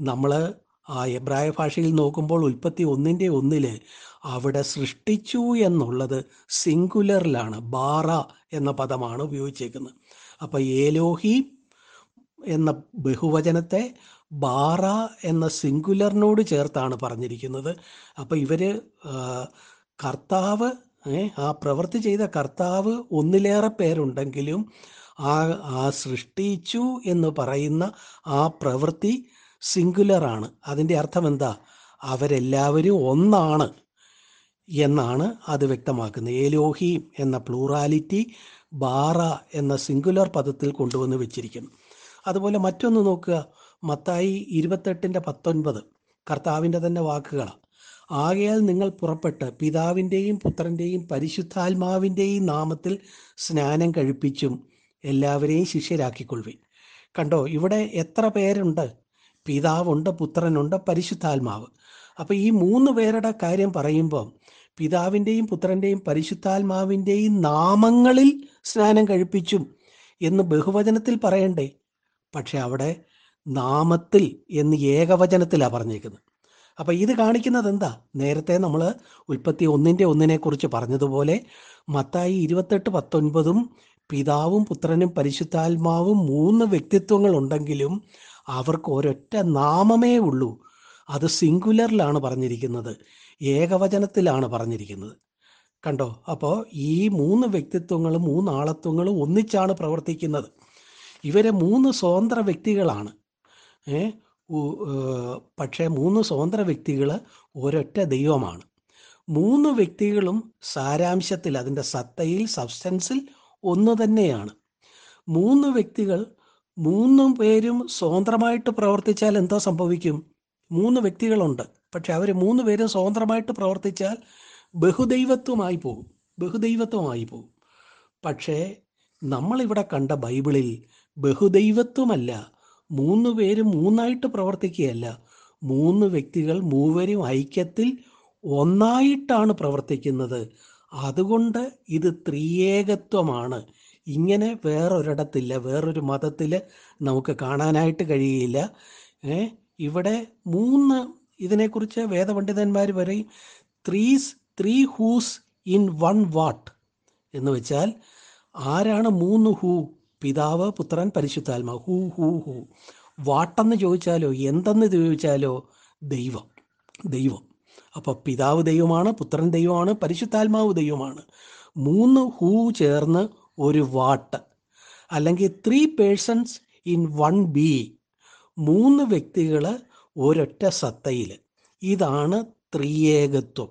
നമ്മൾ ആ എബ്രായ ഭാഷയിൽ നോക്കുമ്പോൾ ഉൽപ്പത്തി ഒന്നിന്റെ ഒന്നിൽ അവിടെ സൃഷ്ടിച്ചു എന്നുള്ളത് സിംഗുലറിലാണ് ബാറ എന്ന പദമാണ് ഉപയോഗിച്ചേക്കുന്നത്. അപ്പോൾ ഏലോഹി എന്ന ബഹുവചനത്തെ ബാറ എന്ന സിംഗുലറിനോട് ചേർത്താണ് പറഞ്ഞിരിക്കുന്നത്. അപ്പോൾ ഇവർ കർത്താവ് ആ പ്രവൃത്തി ചെയ്ത കർത്താവ് ഒന്നിലേറെ പേരുണ്ടെങ്കിലും ആ ആ സൃഷ്ടിച്ചു എന്ന് പറയുന്ന ആ പ്രവൃത്തി സിംഗുലറാണ് അതിന്റെ അർത്ഥം എന്താ? അവരെല്ലാവരും ഒന്നാണ്. എന്നാണ് അത് വ്യക്തമാക്കുന്നത്. ഏലോഹീം എന്ന പ്ലൂറാലിറ്റി ബാറ എന്ന സിംഗുലർ പദത്തിൽ കൊണ്ടുവന്ന് വെച്ചിരിക്കുന്നു. അതുപോലെ മറ്റൊന്ന് നോക്കുക. മത്തായി ഇരുപത്തെട്ടിന്റെ പത്തൊൻപത്. കർത്താവിന്റെ തന്നെ വാക്കുകളാണ്. ആകയാൽ നിങ്ങൾ പുറപ്പെട്ട് പിതാവിന്റെയും പുത്രന്റെയും പരിശുദ്ധാത്മാവിന്റെയും നാമത്തിൽ സ്നാനം കഴിപ്പിച്ചും എല്ലാവരെയും ശിഷ്യരാക്കിക്കൊള്ളുവിൻ. കണ്ടോ ഇവിടെ എത്ര പേരുണ്ട്? പിതാവുണ്ട് പുത്രനുണ്ട് പരിശുദ്ധാത്മാവ്. അപ്പോൾ ഈ മൂന്ന് പേരുടെ കാര്യം പറയുമ്പോൾ പിതാവിന്റെയും പുത്രന്റെയും പരിശുദ്ധാത്മാവിന്റെയും നാമങ്ങളിൽ സ്നാനം കഴിപ്പിച്ചും എന്ന് ബഹുവചനത്തിൽ പറയണ്ടേ? പക്ഷെ അവിടെ നാമത്തിൽ എന്ന് ഏകവചനത്തിലാണ് പറഞ്ഞേക്കുന്നത്. അപ്പം ഇത് കാണിക്കുന്നത് എന്താ? നേരത്തെ നമ്മൾ ഉൽപ്പത്തി ഒന്നിന്റെ ഒന്നിനെക്കുറിച്ച് പറഞ്ഞതുപോലെ മത്തായി ഇരുപത്തെട്ട് പത്തൊൻപതും പിതാവും പുത്രനും പരിശുദ്ധാത്മാവും മൂന്ന് വ്യക്തിത്വങ്ങൾ ഉണ്ടെങ്കിലും അവർക്ക് ഒരൊറ്റ നാമമേ ഉള്ളൂ. അത് സിംഗുലറിലാണ് പറഞ്ഞിരിക്കുന്നത്. ഏകവചനത്തിലാണ് പറഞ്ഞിരിക്കുന്നത്. കണ്ടോ? അപ്പോൾ ഈ മൂന്ന് വ്യക്തിത്വങ്ങളും മൂന്ന് ആളത്വങ്ങളും ഒന്നിച്ചാണ് പ്രവർത്തിക്കുന്നത്. ഇവരെ മൂന്ന് സ്വതന്ത്ര വ്യക്തികളാണ്. ഏ? പക്ഷേ മൂന്ന് സ്വതന്ത്ര വ്യക്തികൾ ഒരൊറ്റ ദൈവമാണ്. മൂന്ന് വ്യക്തികളും സാരാംശത്തിൽ അതിന്റെ സത്തയിൽ സബ്സ്റ്റൻസിൽ ഒന്ന് തന്നെയാണ്. മൂന്ന് വ്യക്തികൾ മൂന്നും പേരും സ്വതന്ത്രമായിട്ട് പ്രവർത്തിച്ചാൽ എന്താ സംഭവിക്കും? മൂന്ന് വ്യക്തികളുണ്ട്. പക്ഷെ അവർ മൂന്ന് പേരും സ്വതന്ത്രമായിട്ട് പ്രവർത്തിച്ചാൽ ബഹുദൈവത്വമായി പോകും. ബഹുദൈവത്വമായി പോകും. പക്ഷേ നമ്മളിവിടെ കണ്ട ബൈബിളിൽ ബഹുദൈവത്വമല്ല മൂന്ന് പേരും മൂന്നായിട്ട് പ്രവർത്തിക്കുകയല്ല. മൂന്ന് വ്യക്തികൾ മൂവരും ഐക്യത്തിൽ ഒന്നായിട്ടാണ് പ്രവർത്തിക്കുന്നത്. അതുകൊണ്ട് ഇത് ത്രിയേകത്വമാണ്. ഇങ്ങനെ വേറൊരിടത്തില്ല വേറൊരു മതത്തിൽ നമുക്ക് കാണാനായിട്ട് കഴിയില്ല. ഇവിടെ മൂന്ന് ഇതിനെക്കുറിച്ച് വേദപണ്ഡിതന്മാർ വരെ threes three whos in one what എന്ന് വെച്ചാൽ ആരാണ് മൂന്ന് ഹൂ പിതാവ് പുത്രൻ പരിശുദ്ധാത്മ ഹൂ ഹൂ ഹൂ വാട്ടെന്ന് ചോദിച്ചാലോ എന്തെന്ന് ചോദിച്ചാലോ ദൈവം. ദൈവം. അപ്പോൾ പിതാവ് ദൈവമാണ് പുത്രൻ ദൈവമാണ് പരിശുദ്ധാത്മാവ് ദൈവമാണ്. മൂന്ന് ഹൂ ചേർന്ന് ഒരു വാട്ട് അല്ലെങ്കിൽ ത്രീ പേഴ്സൺസ് ഇൻ വൺ ബി മൂന്ന് വ്യക്തികൾ ഒരൊറ്റ സത്തയിൽ ഇതാണ് ത്രിയേകത്വം.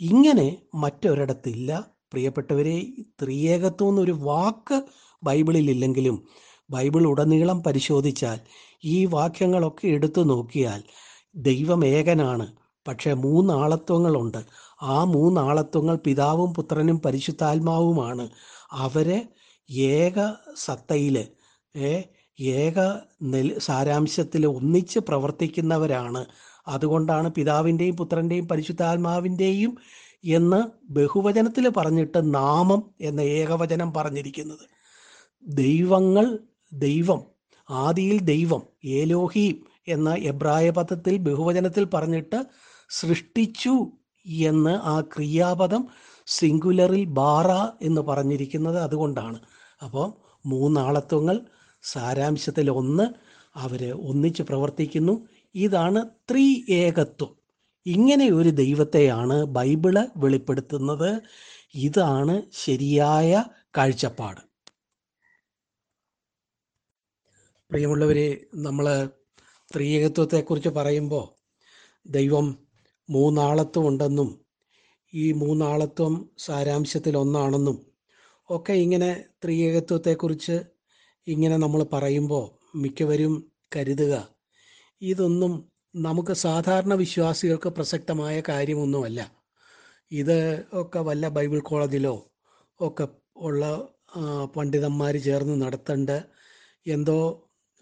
ഇങ്ങനെ മറ്റൊരിടത്തില്ല. പ്രിയപ്പെട്ടവരെ ത്രിയേകത്വം എന്നൊരു വാക്ക് ബൈബിളിൽ ഇല്ലെങ്കിലും ബൈബിൾ ഉടനീളം പരിശോധിച്ചാൽ ഈ വാക്യങ്ങളൊക്കെ എടുത്തു നോക്കിയാൽ ദൈവം ഏകനാണ് പക്ഷേ മൂന്നാളത്വങ്ങളുണ്ട്. ആ മൂന്നാളത്വങ്ങൾ പിതാവും പുത്രനും പരിശുദ്ധാത്മാവുമാണ്. അവരെ ഏക സത്തയിൽ ഏക നെൽ സാരാംശത്തിൽ ഒന്നിച്ച് പ്രവർത്തിക്കുന്നവരാണ്. അതുകൊണ്ടാണ് പിതാവിന്റെയും പുത്രന്റെയും പരിശുദ്ധാത്മാവിന്റെയും എന്ന് ബഹുവചനത്തിൽ പറഞ്ഞിട്ട് നാമം എന്ന ഏകവചനം പറഞ്ഞിരിക്കുന്നത്. ദൈവങ്ങൾ ദൈവം ആദിയിൽ ദൈവം ഏലോഹീം എന്ന എബ്രായ പദത്തിൽ ബഹുവചനത്തിൽ പറഞ്ഞിട്ട് സൃഷ്ടിച്ചു എന്ന് ആ ക്രിയാപദം സിംഗുലറിൽ ബാറ എന്ന് പറഞ്ഞിരിക്കുന്നത് അതുകൊണ്ടാണ്. അപ്പോൾ മൂന്നാളത്വങ്ങൾ സാരാംശത്തിൽ ഒന്ന് അവർ ഒന്നിച്ച് പ്രവർത്തിക്കുന്നു. ഇതാണ് ത്രീ ഏകത്വം ഇങ്ങനെ ഒരു ദൈവത്തെയാണ് ബൈബിൾ വെളിപ്പെടുത്തുന്നത്. ഇതാണ് ശരിയായ കാഴ്ചപ്പാട്. പ്രിയമുള്ളവരെ നമ്മൾ ത്രിയേകത്വത്തെക്കുറിച്ച് പറയുമ്പോൾ ദൈവം മൂന്നാളത്വം ഉണ്ടെന്നും ഈ മൂന്നാളത്വം സാരാംശത്തിൽ ഒന്നാണെന്നും ഒക്കെ ഇങ്ങനെ ത്രിയേകത്വത്തെക്കുറിച്ച് ഇങ്ങനെ നമ്മൾ പറയുമ്പോൾ മിക്കവരും കരുതുക. ഇതൊന്നും നമുക്ക് സാധാരണ വിശ്വാസികൾക്ക് പ്രസക്തമായ കാര്യമൊന്നുമല്ല. ഇത് ഒക്കെ വല്ല ബൈബിൾ കോളേജിലോ ഒക്കെ ഉള്ള പണ്ഡിതന്മാർ ചേർന്ന് നടത്തേണ്ട എന്തോ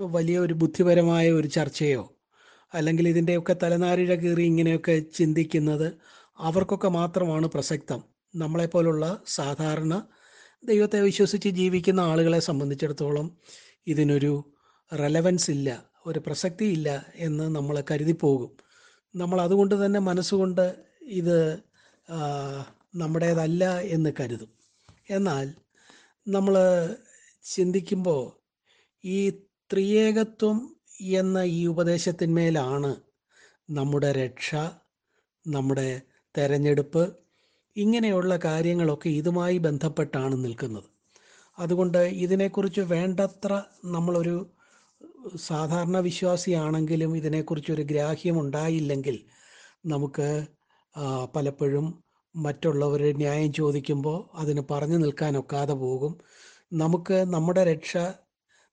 വലിയ ഒരു ബുദ്ധിപരമായ ഒരു ചർച്ചയോ അല്ലെങ്കിൽ ഇതിന്റെയൊക്കെ തലനാരിഴ കീറി ഇങ്ങനെയൊക്കെ ചിന്തിക്കുന്നത് അവർക്കൊക്കെ മാത്രമാണ് പ്രസക്തം. നമ്മളെപ്പോലുള്ള സാധാരണ ദൈവത്തെ വിശ്വസിച്ച് ജീവിക്കുന്ന ആളുകളെ സംബന്ധിച്ചിടത്തോളം ഇതിനൊരു റെലവൻസ് ഇല്ല ഒരു പ്രസക്തി ഇല്ല എന്ന് നമ്മൾ കരുതിപ്പോകും നമ്മൾ അതുകൊണ്ട് തന്നെ മനസ്സുകൊണ്ട് ഇത് നമ്മുടേതല്ല എന്ന് കരുതും. എന്നാൽ നമ്മൾ ചിന്തിക്കുമ്പോൾ ഈ ത്രിയേകത്വം എന്ന ഈ ഉപദേശത്തിന്മേലാണ് നമ്മുടെ രക്ഷ നമ്മുടെ തെരഞ്ഞെടുപ്പ് ഇങ്ങനെയുള്ള കാര്യങ്ങളൊക്കെ ഇതുമായി ബന്ധപ്പെട്ടാണ് നിൽക്കുന്നത്. അതുകൊണ്ട് ഇതിനെക്കുറിച്ച് വേണ്ടത്ര നമ്മളൊരു സാധാരണ വിശ്വാസിയാണെങ്കിലും ഇതിനെക്കുറിച്ചൊരു ഗ്രാഹ്യം ഉണ്ടായില്ലെങ്കിൽ നമുക്ക് പലപ്പോഴും മറ്റുള്ളവർ ന്യായം ചോദിക്കുമ്പോൾ അതിന് പറഞ്ഞു നിൽക്കാനൊക്കാതെ പോകും. നമുക്ക് നമ്മുടെ രക്ഷ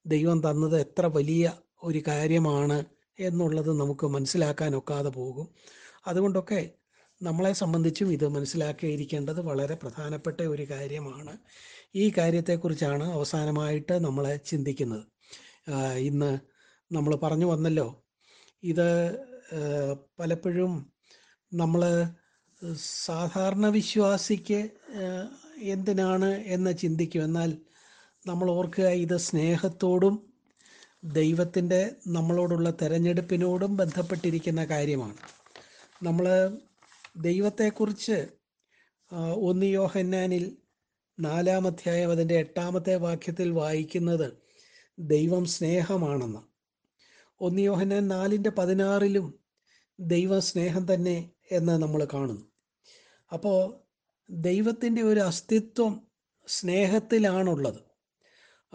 ദൈവം തന്നത് എത്ര വലിയ ഒരു കാര്യമാണ് എന്നുള്ളത് നമുക്ക് മനസ്സിലാക്കാനൊക്കാതെ പോകും. അതുകൊണ്ടൊക്കെ നമ്മളെ സംബന്ധിച്ചും ഇത് മനസ്സിലാക്കിയിരിക്കേണ്ടത് വളരെ പ്രധാനപ്പെട്ട ഒരു കാര്യമാണ്. ഈ കാര്യത്തെക്കുറിച്ചാണ് അവസാനമായിട്ട് നമ്മൾ ചിന്തിക്കുന്നത്. ഇന്ന് നമ്മൾ പറഞ്ഞു വന്നല്ലോ ഇത് പലപ്പോഴും നമ്മൾ സാധാരണ വിശ്വാസിക്ക് എന്തിനാണ് എന്ന് ചിന്തിക്കും. എന്നാൽ നമ്മൾ ഓർക്കുക ഇത് സ്നേഹത്തോടും ദൈവത്തിന്റെ നമ്മളോടുള്ള തെരഞ്ഞെടുപ്പിനോടും ബന്ധപ്പെട്ടിരിക്കുന്ന കാര്യമാണ്. നമ്മൾ ദൈവത്തെക്കുറിച്ച് ഒന്ന് യോഹന്നാനിൽ നാലാം അധ്യായം അതിന്റെ എട്ടാമത്തെ വാക്യത്തിൽ വായിക്കുന്നത് ദൈവം സ്നേഹമാണെന്ന്. ഒന്ന് യോഹന്നാൻ നാലിന്റെ പതിനാറിലും ദൈവ സ്നേഹം തന്നെ എന്ന് നമ്മൾ കാണുന്നു. അപ്പോൾ ദൈവത്തിന്റെ ഒരു അസ്തിത്വം സ്നേഹത്തിലാണുള്ളത്.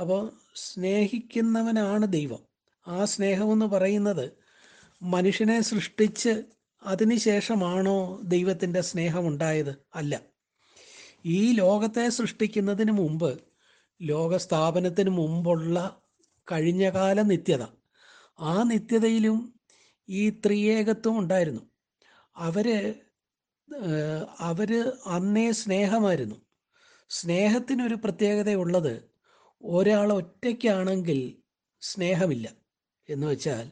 അപ്പോൾ സ്നേഹിക്കുന്നവനാണ് ദൈവം. ആ സ്നേഹമെന്ന് പറയുന്നത് മനുഷ്യനെ സൃഷ്ടിച്ച് അതിനുശേഷമാണോ ദൈവത്തിന്റെ സ്നേഹമുണ്ടായത്? അല്ല. ഈ ലോകത്തെ സൃഷ്ടിക്കുന്നതിന് മുമ്പ് ലോകസ്ഥാപനത്തിന് മുമ്പുള്ള കഴിഞ്ഞകാല നിത്യത ആ നിത്യതയിലും ഈ ത്രിയേകത്വം ഉണ്ടായിരുന്നു. അവർ അവർ അന്നേ സ്നേഹമായിരുന്നു. സ്നേഹത്തിനൊരു പ്രത്യേകതയുള്ളത് ഒരാൾ ഒറ്റയ്ക്കാണെങ്കിൽ സ്നേഹമില്ല. എന്ന് വെച്ചാൽ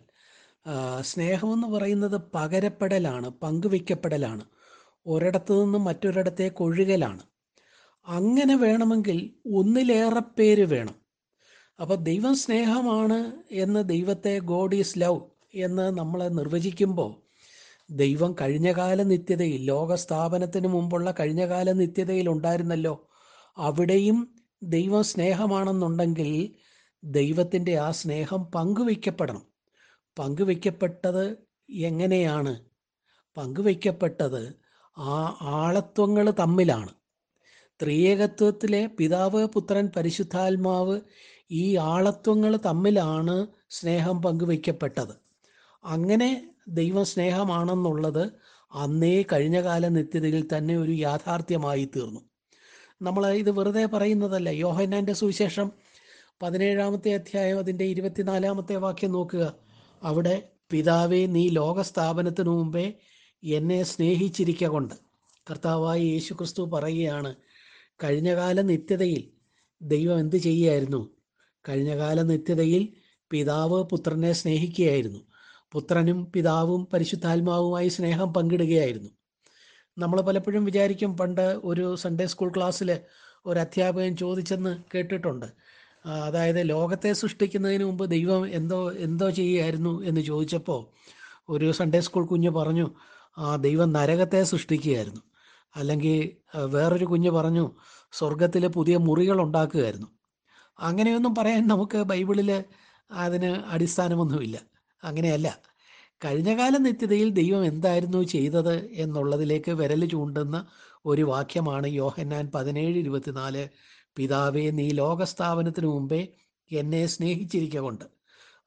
സ്നേഹമെന്ന് പറയുന്നത് പകരപ്പെടലാണ് പങ്കുവയ്ക്കപ്പെടലാണ് ഒരിടത്തു നിന്നും മറ്റൊരിടത്തേക്ക് ഒഴുകലാണ്. അങ്ങനെ വേണമെങ്കിൽ ഒന്നിലേറെ പേര് വേണം. അപ്പോൾ ദൈവം സ്നേഹമാണ് എന്ന് ദൈവത്തെ ഗോഡ് ഈസ് ലവ് എന്ന് നമ്മൾ നിർവചിക്കുമ്പോൾ ദൈവം കഴിഞ്ഞകാല നിത്യതയിൽ ലോകസ്ഥാപനത്തിന് മുമ്പുള്ള കഴിഞ്ഞകാല നിത്യതയിൽ ഉണ്ടായിരുന്നല്ലോ. അവിടെയും ദൈവം സ്നേഹമാണെന്നുണ്ടെങ്കിൽ ദൈവത്തിന്റെ ആ സ്നേഹം പങ്കുവയ്ക്കപ്പെടണം പങ്കുവയ്ക്കപ്പെട്ടത് എങ്ങനെയാണ്? പങ്കുവയ്ക്കപ്പെട്ടത് ആ ആളത്വങ്ങൾ തമ്മിലാണ്. ത്രിയേകത്വത്തിലെ പിതാവ് പുത്രൻ പരിശുദ്ധാത്മാവ് ഈ ആളത്വങ്ങൾ തമ്മിലാണ് സ്നേഹം പങ്കുവയ്ക്കപ്പെട്ടത്. അങ്ങനെ ദൈവം സ്നേഹമാണെന്നുള്ളത് അന്നേ കഴിഞ്ഞകാല നിത്യതയിൽ തന്നെ ഒരു യാഥാർത്ഥ്യമായി തീർന്നു. നമ്മൾ ഇത് വെറുതെ പറയുന്നതല്ല. യോഹന്നാന്റെ സുവിശേഷം പതിനേഴാമത്തെ അധ്യായം അതിന്റെ ഇരുപത്തിനാലാമത്തെ വാക്യം നോക്കുക. അവിടെ പിതാവേ നീ ലോകസ്ഥാപനത്തിനു മുമ്പേ എന്നെ സ്നേഹിച്ചിരിക്ക കൊണ്ട് കർത്താവായ യേശു ക്രിസ്തു പറയുകയാണ് കഴിഞ്ഞകാല നിത്യതയിൽ ദൈവം എന്ത് ചെയ്യുമായിരുന്നു കഴിഞ്ഞകാല നിത്യതയിൽ പിതാവ് പുത്രനെ സ്നേഹിക്കുകയായിരുന്നു. പുത്രനും പിതാവും പരിശുദ്ധാത്മാവുമായി സ്നേഹം പങ്കിടുകയായിരുന്നു. നമ്മൾ പലപ്പോഴും വിചാരിക്കും പണ്ട് ഒരു സൺഡേ സ്കൂൾ ക്ലാസ്സിൽ ഒരു അധ്യാപകൻ ചോദിച്ചെന്ന് കേട്ടിട്ടുണ്ട് അതായത് ലോകത്തെ സൃഷ്ടിക്കുന്നതിന് മുമ്പ് ദൈവം എന്തോ എന്തോ ചെയ്യുമായിരുന്നു എന്ന് ചോദിച്ചപ്പോൾ ഒരു സൺഡേ സ്കൂൾ കുഞ്ഞ് പറഞ്ഞു ആ ദൈവം നരകത്തെ സൃഷ്ടിക്കുകയായിരുന്നു. അല്ലെങ്കിൽ വേറൊരു കുഞ്ഞ് പറഞ്ഞു സ്വർഗത്തിലെ പുതിയ മുറികൾ ഉണ്ടാക്കുകയായിരുന്നു. അങ്ങനെയൊന്നും പറയാൻ നമുക്ക് ബൈബിളിൽ അതിന് അടിസ്ഥാനമൊന്നുമില്ല. അങ്ങനെയല്ല. കഴിഞ്ഞകാല നിത്യതയിൽ ദൈവം എന്തായിരുന്നു ചെയ്തത് എന്നുള്ളതിലേക്ക് വിരൽ ചൂണ്ടുന്ന ഒരു വാക്യമാണ് യോഹന്നാൻ പതിനേഴ് ഇരുപത്തിനാല് പിതാവേ നീ ലോകസ്ഥാപനത്തിന് മുമ്പേ എന്നെ സ്നേഹിച്ചിരിക്ക കൊണ്ട്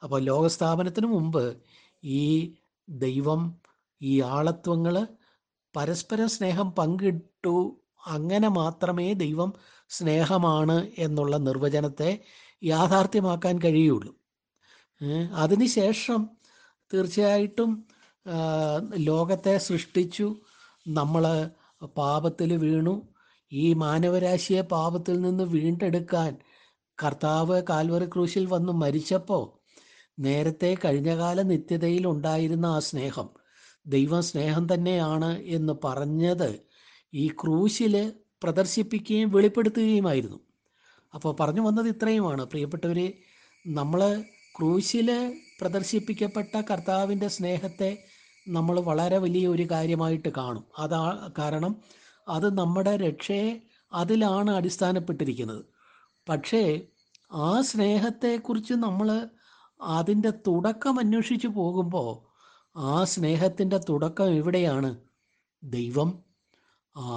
അപ്പോൾ ലോകസ്ഥാപനത്തിന് മുമ്പ് ഈ ദൈവം ഈ ആളത്വങ്ങൾ പരസ്പരം സ്നേഹം പങ്കിട്ടു. അങ്ങനെ മാത്രമേ ദൈവം സ്നേഹമാണ് എന്നുള്ള നിർവചനത്തെ യാഥാർത്ഥ്യമാക്കാൻ കഴിയുള്ളൂ. അതിനുശേഷം തീർച്ചയായിട്ടും ലോകത്തെ സൃഷ്ടിച്ചു. നമ്മൾ പാപത്തിൽ വീണു. ഈ മാനവരാശിയെ പാപത്തിൽ നിന്ന് വീണ്ടെടുക്കാൻ കർത്താവ് കാൽവറി ക്രൂശിൽ വന്ന് മരിച്ചപ്പോൾ നേരത്തെ കഴിഞ്ഞകാല നിത്യതയിൽ ഉണ്ടായിരുന്ന ആ സ്നേഹം ദൈവം സ്നേഹം തന്നെയാണ് എന്ന് പറഞ്ഞത് ഈ ക്രൂശിൽ പ്രദർശിപ്പിക്കുകയും വെളിപ്പെടുത്തുകയുമായിരുന്നു. അപ്പോൾ പറഞ്ഞു വന്നത് ഇത്രയുമാണ്. പ്രിയപ്പെട്ടവരെ നമ്മൾ ക്രൂശിൽ പ്രദർശിപ്പിക്കപ്പെട്ട കർത്താവിന്റെ സ്നേഹത്തെ നമ്മൾ വളരെ വലിയ ഒരു കാര്യമായിട്ട് കാണും. അതാ കാരണം അത് നമ്മുടെ രക്ഷയെ അതിലാണ് അടിസ്ഥാനപ്പെട്ടിരിക്കുന്നത്. പക്ഷേ ആ സ്നേഹത്തെക്കുറിച്ച് നമ്മൾ അതിന്റെ തുടക്കം അന്വേഷിച്ചു പോകുമ്പോൾ ആ സ്നേഹത്തിന്റെ തുടക്കം എവിടെയാണ്? ദൈവം ആ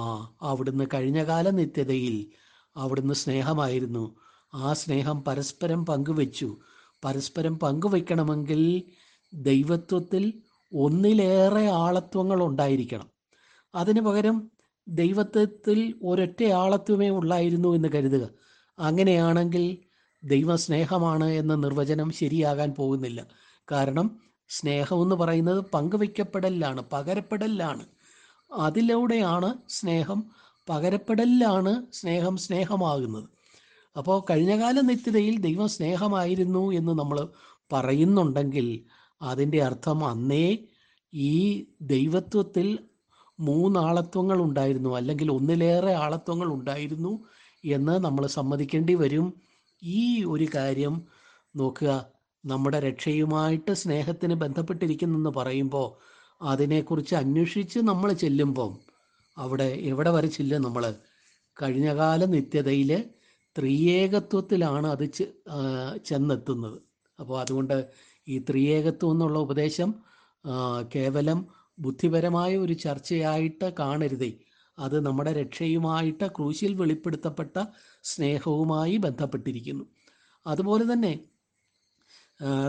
അവിടുന്ന് കഴിഞ്ഞകാല നിത്യതയിൽ അവിടുന്ന് സ്നേഹമായിരുന്നു. ആ സ്നേഹം പരസ്പരം പങ്കുവെച്ചു. പരസ്പരം പങ്കുവെക്കണമെങ്കിൽ ദൈവത്വത്തിൽ ഒന്നിലേറെ ആളത്വങ്ങൾ ഉണ്ടായിരിക്കണം. അതിന് പകരം ദൈവത്വത്തിൽ ഒരൊറ്റ ആളത്വമേ ഉള്ളായിരുന്നു എന്ന് കരുതുക. അങ്ങനെയാണെങ്കിൽ ദൈവസ്നേഹമാണ് എന്ന നിർവചനം ശരിയാകാൻ പോകുന്നില്ല. കാരണം സ്നേഹമെന്ന് പറയുന്നത് പങ്കുവയ്ക്കപ്പെടലാണ് പകരപ്പെടലാണ് അതിലൂടെയാണ് സ്നേഹം പകരപ്പെടലാണ് സ്നേഹം സ്നേഹമാകുന്നത്. അപ്പോൾ കഴിഞ്ഞകാല നിത്യതയിൽ ദൈവം സ്നേഹമായിരുന്നു എന്ന് നമ്മൾ പറയുന്നുണ്ടെങ്കിൽ അതിന്റെ അർത്ഥം അന്നേ ഈ ദൈവത്വത്തിൽ മൂന്നാളത്വങ്ങൾ ഉണ്ടായിരുന്നു അല്ലെങ്കിൽ ഒന്നിലേറെ ആളത്വങ്ങൾ ഉണ്ടായിരുന്നു എന്ന് നമ്മൾ സമ്മതിക്കേണ്ടി വരും. ഈ ഒരു കാര്യം നോക്കുക. നമ്മുടെ രക്ഷയുമായിട്ട് സ്നേഹത്തിന് ബന്ധപ്പെട്ടിരിക്കുന്നെന്ന് പറയുമ്പോൾ അതിനെക്കുറിച്ച് അന്വേഷിച്ച് നമ്മൾ ചെല്ലുമ്പം അവിടെ എവിടെ വരെ ചെല്ലും നമ്മൾ? കഴിഞ്ഞകാല നിത്യതയിൽ ത്രിയേകത്വത്തിലാണ് അത് ചെന്നെത്തുന്നത്. അപ്പോൾ അതുകൊണ്ട് ഈ ത്രിയേകത്വം എന്നുള്ള ഉപദേശം കേവലം ബുദ്ധിപരമായ ഒരു ചർച്ചയായിട്ട് കാണരുതേ. അത് നമ്മുടെ രക്ഷയുമായിട്ട് ക്രൂശിൽ വെളിപ്പെടുത്തപ്പെട്ട സ്നേഹവുമായി ബന്ധപ്പെട്ടിരിക്കുന്നു. അതുപോലെ തന്നെ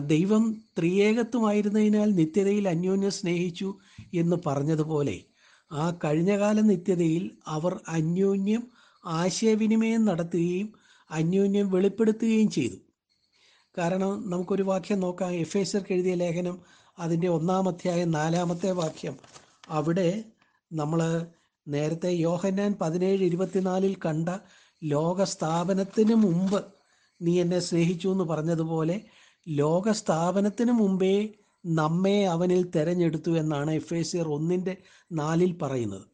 ദൈവം ത്രിയേകത്വമായിരുന്നതിനാൽ നിത്യതയിൽ അന്യോന്യം സ്നേഹിച്ചു എന്ന് പറഞ്ഞതുപോലെ ആ കഴിഞ്ഞകാല നിത്യതയിൽ അവർ അന്യോന്യം ആശയവിനിമയം നടത്തുകയും അന്യോന്യം വെളിപ്പെടുത്തുകയും ചെയ്തു. കാരണം നമുക്കൊരു വാക്യം നോക്കാം. എഫ് എസർക്ക് എഴുതിയ ലേഖനം അതിന്റെ ഒന്നാമധ്യായ നാലാമത്തെ വാക്യം. അവിടെ നമ്മൾ നേരത്തെ യോഹന്നാൻ പതിനേഴ് ഇരുപത്തിനാലിൽ കണ്ട ലോകസ്ഥാപനത്തിന് മുമ്പ് നീ എന്നെ സ്നേഹിച്ചു എന്ന് പറഞ്ഞതുപോലെ ലോകസ്ഥാപനത്തിന് മുമ്പേ നമ്മെ അവനിൽ തെരഞ്ഞെടുത്തു എന്നാണ് എഫ് എ സിയർ ഒന്നിന്റെ നാലിൽ പറയുന്നത്.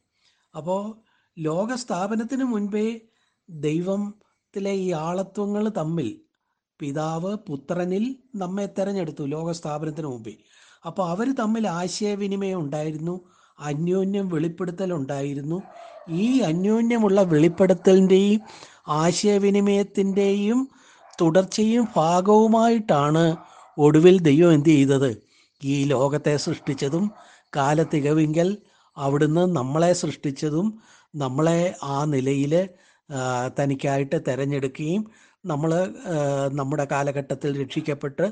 അപ്പോൾ ലോകസ്ഥാപനത്തിന് മുൻപേ ദൈവത്തിലെ ഈ ആളത്വങ്ങൾ തമ്മിൽ പിതാവ് പുത്രനിൽ നമ്മെ തെരഞ്ഞെടുത്തു ലോകസ്ഥാപനത്തിന് മുമ്പേ. അപ്പോൾ അവർ തമ്മിൽ ആശയവിനിമയം ഉണ്ടായിരുന്നു അന്യോന്യം വെളിപ്പെടുത്തൽ ഉണ്ടായിരുന്നു. ഈ അന്യോന്യമുള്ള വെളിപ്പെടുത്തലിന്റെയും ആശയവിനിമയത്തിന്റെയും തുടർച്ചയും ഭാഗവുമായിട്ടാണ് ഒടുവിൽ ദൈവം എന്ത് ചെയ്തത്? ഈ ലോകത്തെ സൃഷ്ടിച്ചതും കാലത്തികവിങ്കൽ അവിടുന്ന് നമ്മളെ സൃഷ്ടിച്ചതും നമ്മളെ ആ നിലയിൽ തനിക്കായിട്ട് തിരഞ്ഞെടുക്കുകയും നമ്മൾ നമ്മുടെ കാലഘട്ടത്തിൽ രക്ഷിക്കപ്പെട്ട്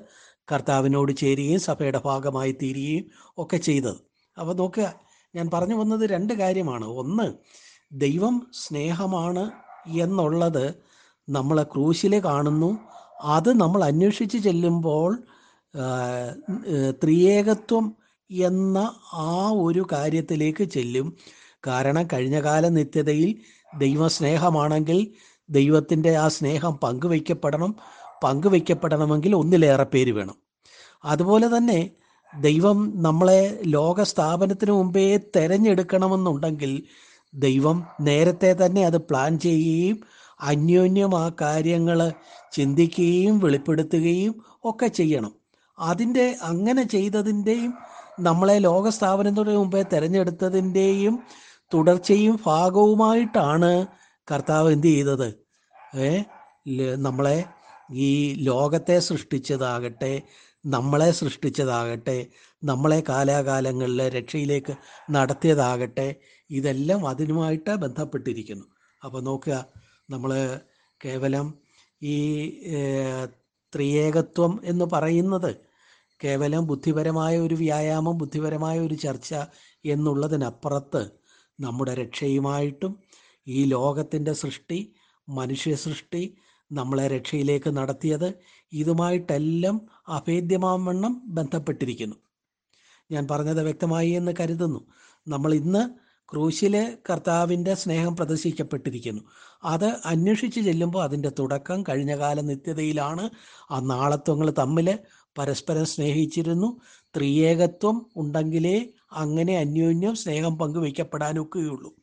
കർത്താവിനോട് ചേരുകയും സഭയുടെ ഭാഗമായി തീരുകയും ഒക്കെ ചെയ്തത്. അപ്പോൾ നോക്കുക ഞാൻ പറഞ്ഞു വന്നത് രണ്ട് കാര്യമാണ്. ഒന്ന് ദൈവം സ്നേഹമാണ് എന്നുള്ളത് നമ്മളെ ക്രൂശിൽ കാണുന്നു. അത് നമ്മൾ അന്വേഷിച്ച് ചെല്ലുമ്പോൾ ത്രിയേകത്വം എന്ന ആ ഒരു കാര്യത്തിലേക്ക് ചെല്ലും. കാരണം കഴിഞ്ഞ കഴിഞ്ഞകാല നിത്യതയിൽ ദൈവ സ്നേഹമാണെങ്കിൽ ദൈവത്തിന്റെ ആ സ്നേഹം പങ്കുവയ്ക്കപ്പെടണം. പങ്കുവയ്ക്കപ്പെടണമെങ്കിൽ ഒന്നിലേറെ പേര് വേണം. അതുപോലെ തന്നെ ദൈവം നമ്മളെ ലോക സ്ഥാപനത്തിന് മുമ്പേ തെരഞ്ഞെടുക്കണമെന്നുണ്ടെങ്കിൽ ദൈവം നേരത്തെ തന്നെ അത് പ്ലാൻ ചെയ്യുകയും അന്യോന്യം ആ കാര്യങ്ങൾ ചിന്തിക്കുകയും വെളിപ്പെടുത്തുകയും ഒക്കെ ചെയ്യണം. അതിന്റെ അങ്ങനെ ചെയ്തതിന്റെയും നമ്മളെ ലോക സ്ഥാപനത്തിന് മുമ്പേ തിരഞ്ഞെടുത്തതിന്റെയും തുടർച്ചയും ഭാഗവുമായിട്ടാണ് കർത്താവ് എന്ത് ചെയ്തത്? ഏ? നമ്മളെ ഈ ലോകത്തെ സൃഷ്ടിച്ചതാകട്ടെ നമ്മളെ സൃഷ്ടിച്ചതാകട്ടെ നമ്മളെ കാലാകാലങ്ങളിൽ രക്ഷയിലേക്ക് നടത്തിയതാകട്ടെ ഇതെല്ലാം അതിനുമായിട്ട് ബന്ധപ്പെട്ടിരിക്കുന്നു. അപ്പോൾ നോക്കുക നമ്മൾ കേവലം ഈ ത്രിയേകത്വം എന്ന് പറയുന്നത് കേവലം ബുദ്ധിപരമായ ഒരു വ്യായാമം ബുദ്ധിപരമായ ഒരു ചർച്ച എന്നുള്ളതിനപ്പുറത്ത് നമ്മുടെ രക്ഷയുമായിട്ടും ഈ ലോകത്തിന്റെ സൃഷ്ടി മനുഷ്യ സൃഷ്ടി നമ്മളെ രക്ഷയിലേക്ക് നടത്തിയത് ഇതുമായിട്ടെല്ലാം അഭേദ്യമാവണ്ണം ബന്ധപ്പെട്ടിരിക്കുന്നു. ഞാൻ പറഞ്ഞത് വ്യക്തമായി എന്ന് കരുതുന്നു. നമ്മൾ ഇന്ന് ക്രൂശിലെ കർത്താവിന്റെ സ്നേഹം പ്രദർശിക്കപ്പെട്ടിരിക്കുന്നു. അത് അന്വേഷിച്ച് ചെല്ലുമ്പോൾ അതിന്റെ തുടക്കം കഴിഞ്ഞകാല നിത്യതയിലാണ്. ആ നാളത്വങ്ങൾ തമ്മിൽ പരസ്പരം സ്നേഹിച്ചിരുന്നു. ത്രിയേകത്വം ഉണ്ടെങ്കിലേ അങ്ങനെ അന്യോന്യം സ്നേഹം പങ്കുവയ്ക്കപ്പെടാനൊക്കെയുള്ളൂ.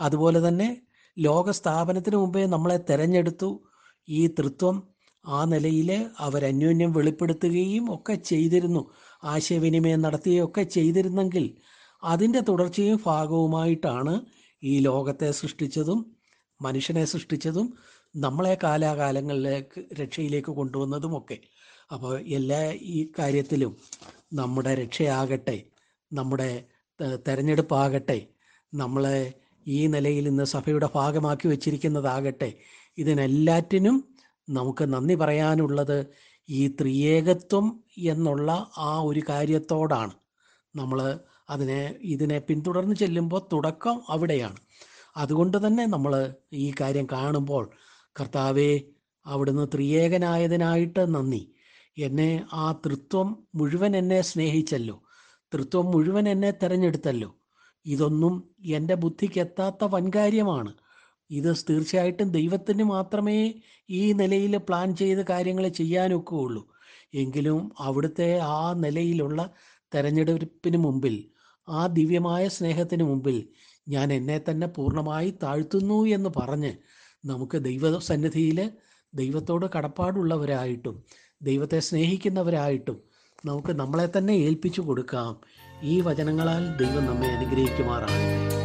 അതുപോലെ തന്നെ ലോകസ്ഥാപനത്തിന് മുമ്പേ നമ്മളെ തെരഞ്ഞെടുത്തു. ഈ തൃത്വം ആ നിലയിൽ അവരന്യോന്യം വെളിപ്പെടുത്തുകയും ഒക്കെ ചെയ്തിരുന്നു. ആശയവിനിമയം നടത്തുകയും ഒക്കെ ചെയ്തിരുന്നെങ്കിൽ അതിന്റെ തുടർച്ചയും ഭാഗവുമായിട്ടാണ് ഈ ലോകത്തെ സൃഷ്ടിച്ചതും മനുഷ്യനെ സൃഷ്ടിച്ചതും നമ്മളെ കാലാകാലങ്ങളിലേക്ക് രക്ഷയിലേക്ക് കൊണ്ടുവന്നതും ഒക്കെ. അപ്പോൾ എല്ലാ ഈ കാര്യത്തിലും നമ്മുടെ രക്ഷയാകട്ടെ നമ്മുടെ തെരഞ്ഞെടുപ്പാകട്ടെ നമ്മളെ ഈ നിലയിൽ ഇന്ന് സഭയുടെ ഭാഗമാക്കി വച്ചിരിക്കുന്നതാകട്ടെ ഇതിനെല്ലാറ്റിനും നമുക്ക് നന്ദി പറയാനുള്ളത് ഈ ത്രിയേകത്വം എന്നുള്ള ആ ഒരു കാര്യത്തോടാണ്. നമ്മൾ അതിനെ ഇതിനെ പിന്തുടർന്ന് ചെല്ലുമ്പോൾ തുടക്കം അവിടെയാണ്. അതുകൊണ്ട് തന്നെ നമ്മൾ ഈ കാര്യം കാണുമ്പോൾ കർത്താവെ അവിടുന്ന് ത്രിയേകനായതിനായിട്ട് നന്ദി. എന്നെ ആ തൃത്വം മുഴുവൻ എന്നെ സ്നേഹിച്ചല്ലോ. തൃത്വം മുഴുവൻ എന്നെ തെരഞ്ഞെടുത്തല്ലോ. ഇതൊന്നും എന്റെ ബുദ്ധിക്കെത്താത്ത വൻകാര്യമാണ്. ഇത് തീർച്ചയായിട്ടും ദൈവത്തിന് മാത്രമേ ഈ നിലയിൽ പ്ലാൻ ചെയ്ത് കാര്യങ്ങൾ ചെയ്യാനൊക്കെ ഉള്ളൂ. എങ്കിലും അവിടുത്തെ ആ നിലയിലുള്ള തെരഞ്ഞെടുപ്പിന് മുമ്പിൽ ആ ദിവ്യമായ സ്നേഹത്തിന് മുമ്പിൽ ഞാൻ എന്നെ തന്നെ പൂർണമായി താഴ്ത്തുന്നു എന്ന് പറഞ്ഞ് നമുക്ക് ദൈവ ദൈവസന്നിധിയിൽ ദൈവത്തോട് കടപ്പാടുള്ളവരായിട്ടും ദൈവത്തെ സ്നേഹിക്കുന്നവരായിട്ടും നമുക്ക് നമ്മളെ തന്നെ ഏൽപ്പിച്ചു കൊടുക്കാം. ഈ വചനങ്ങളാൽ ദൈവം നമ്മെ അനുഗ്രഹിക്കുമാറാണ്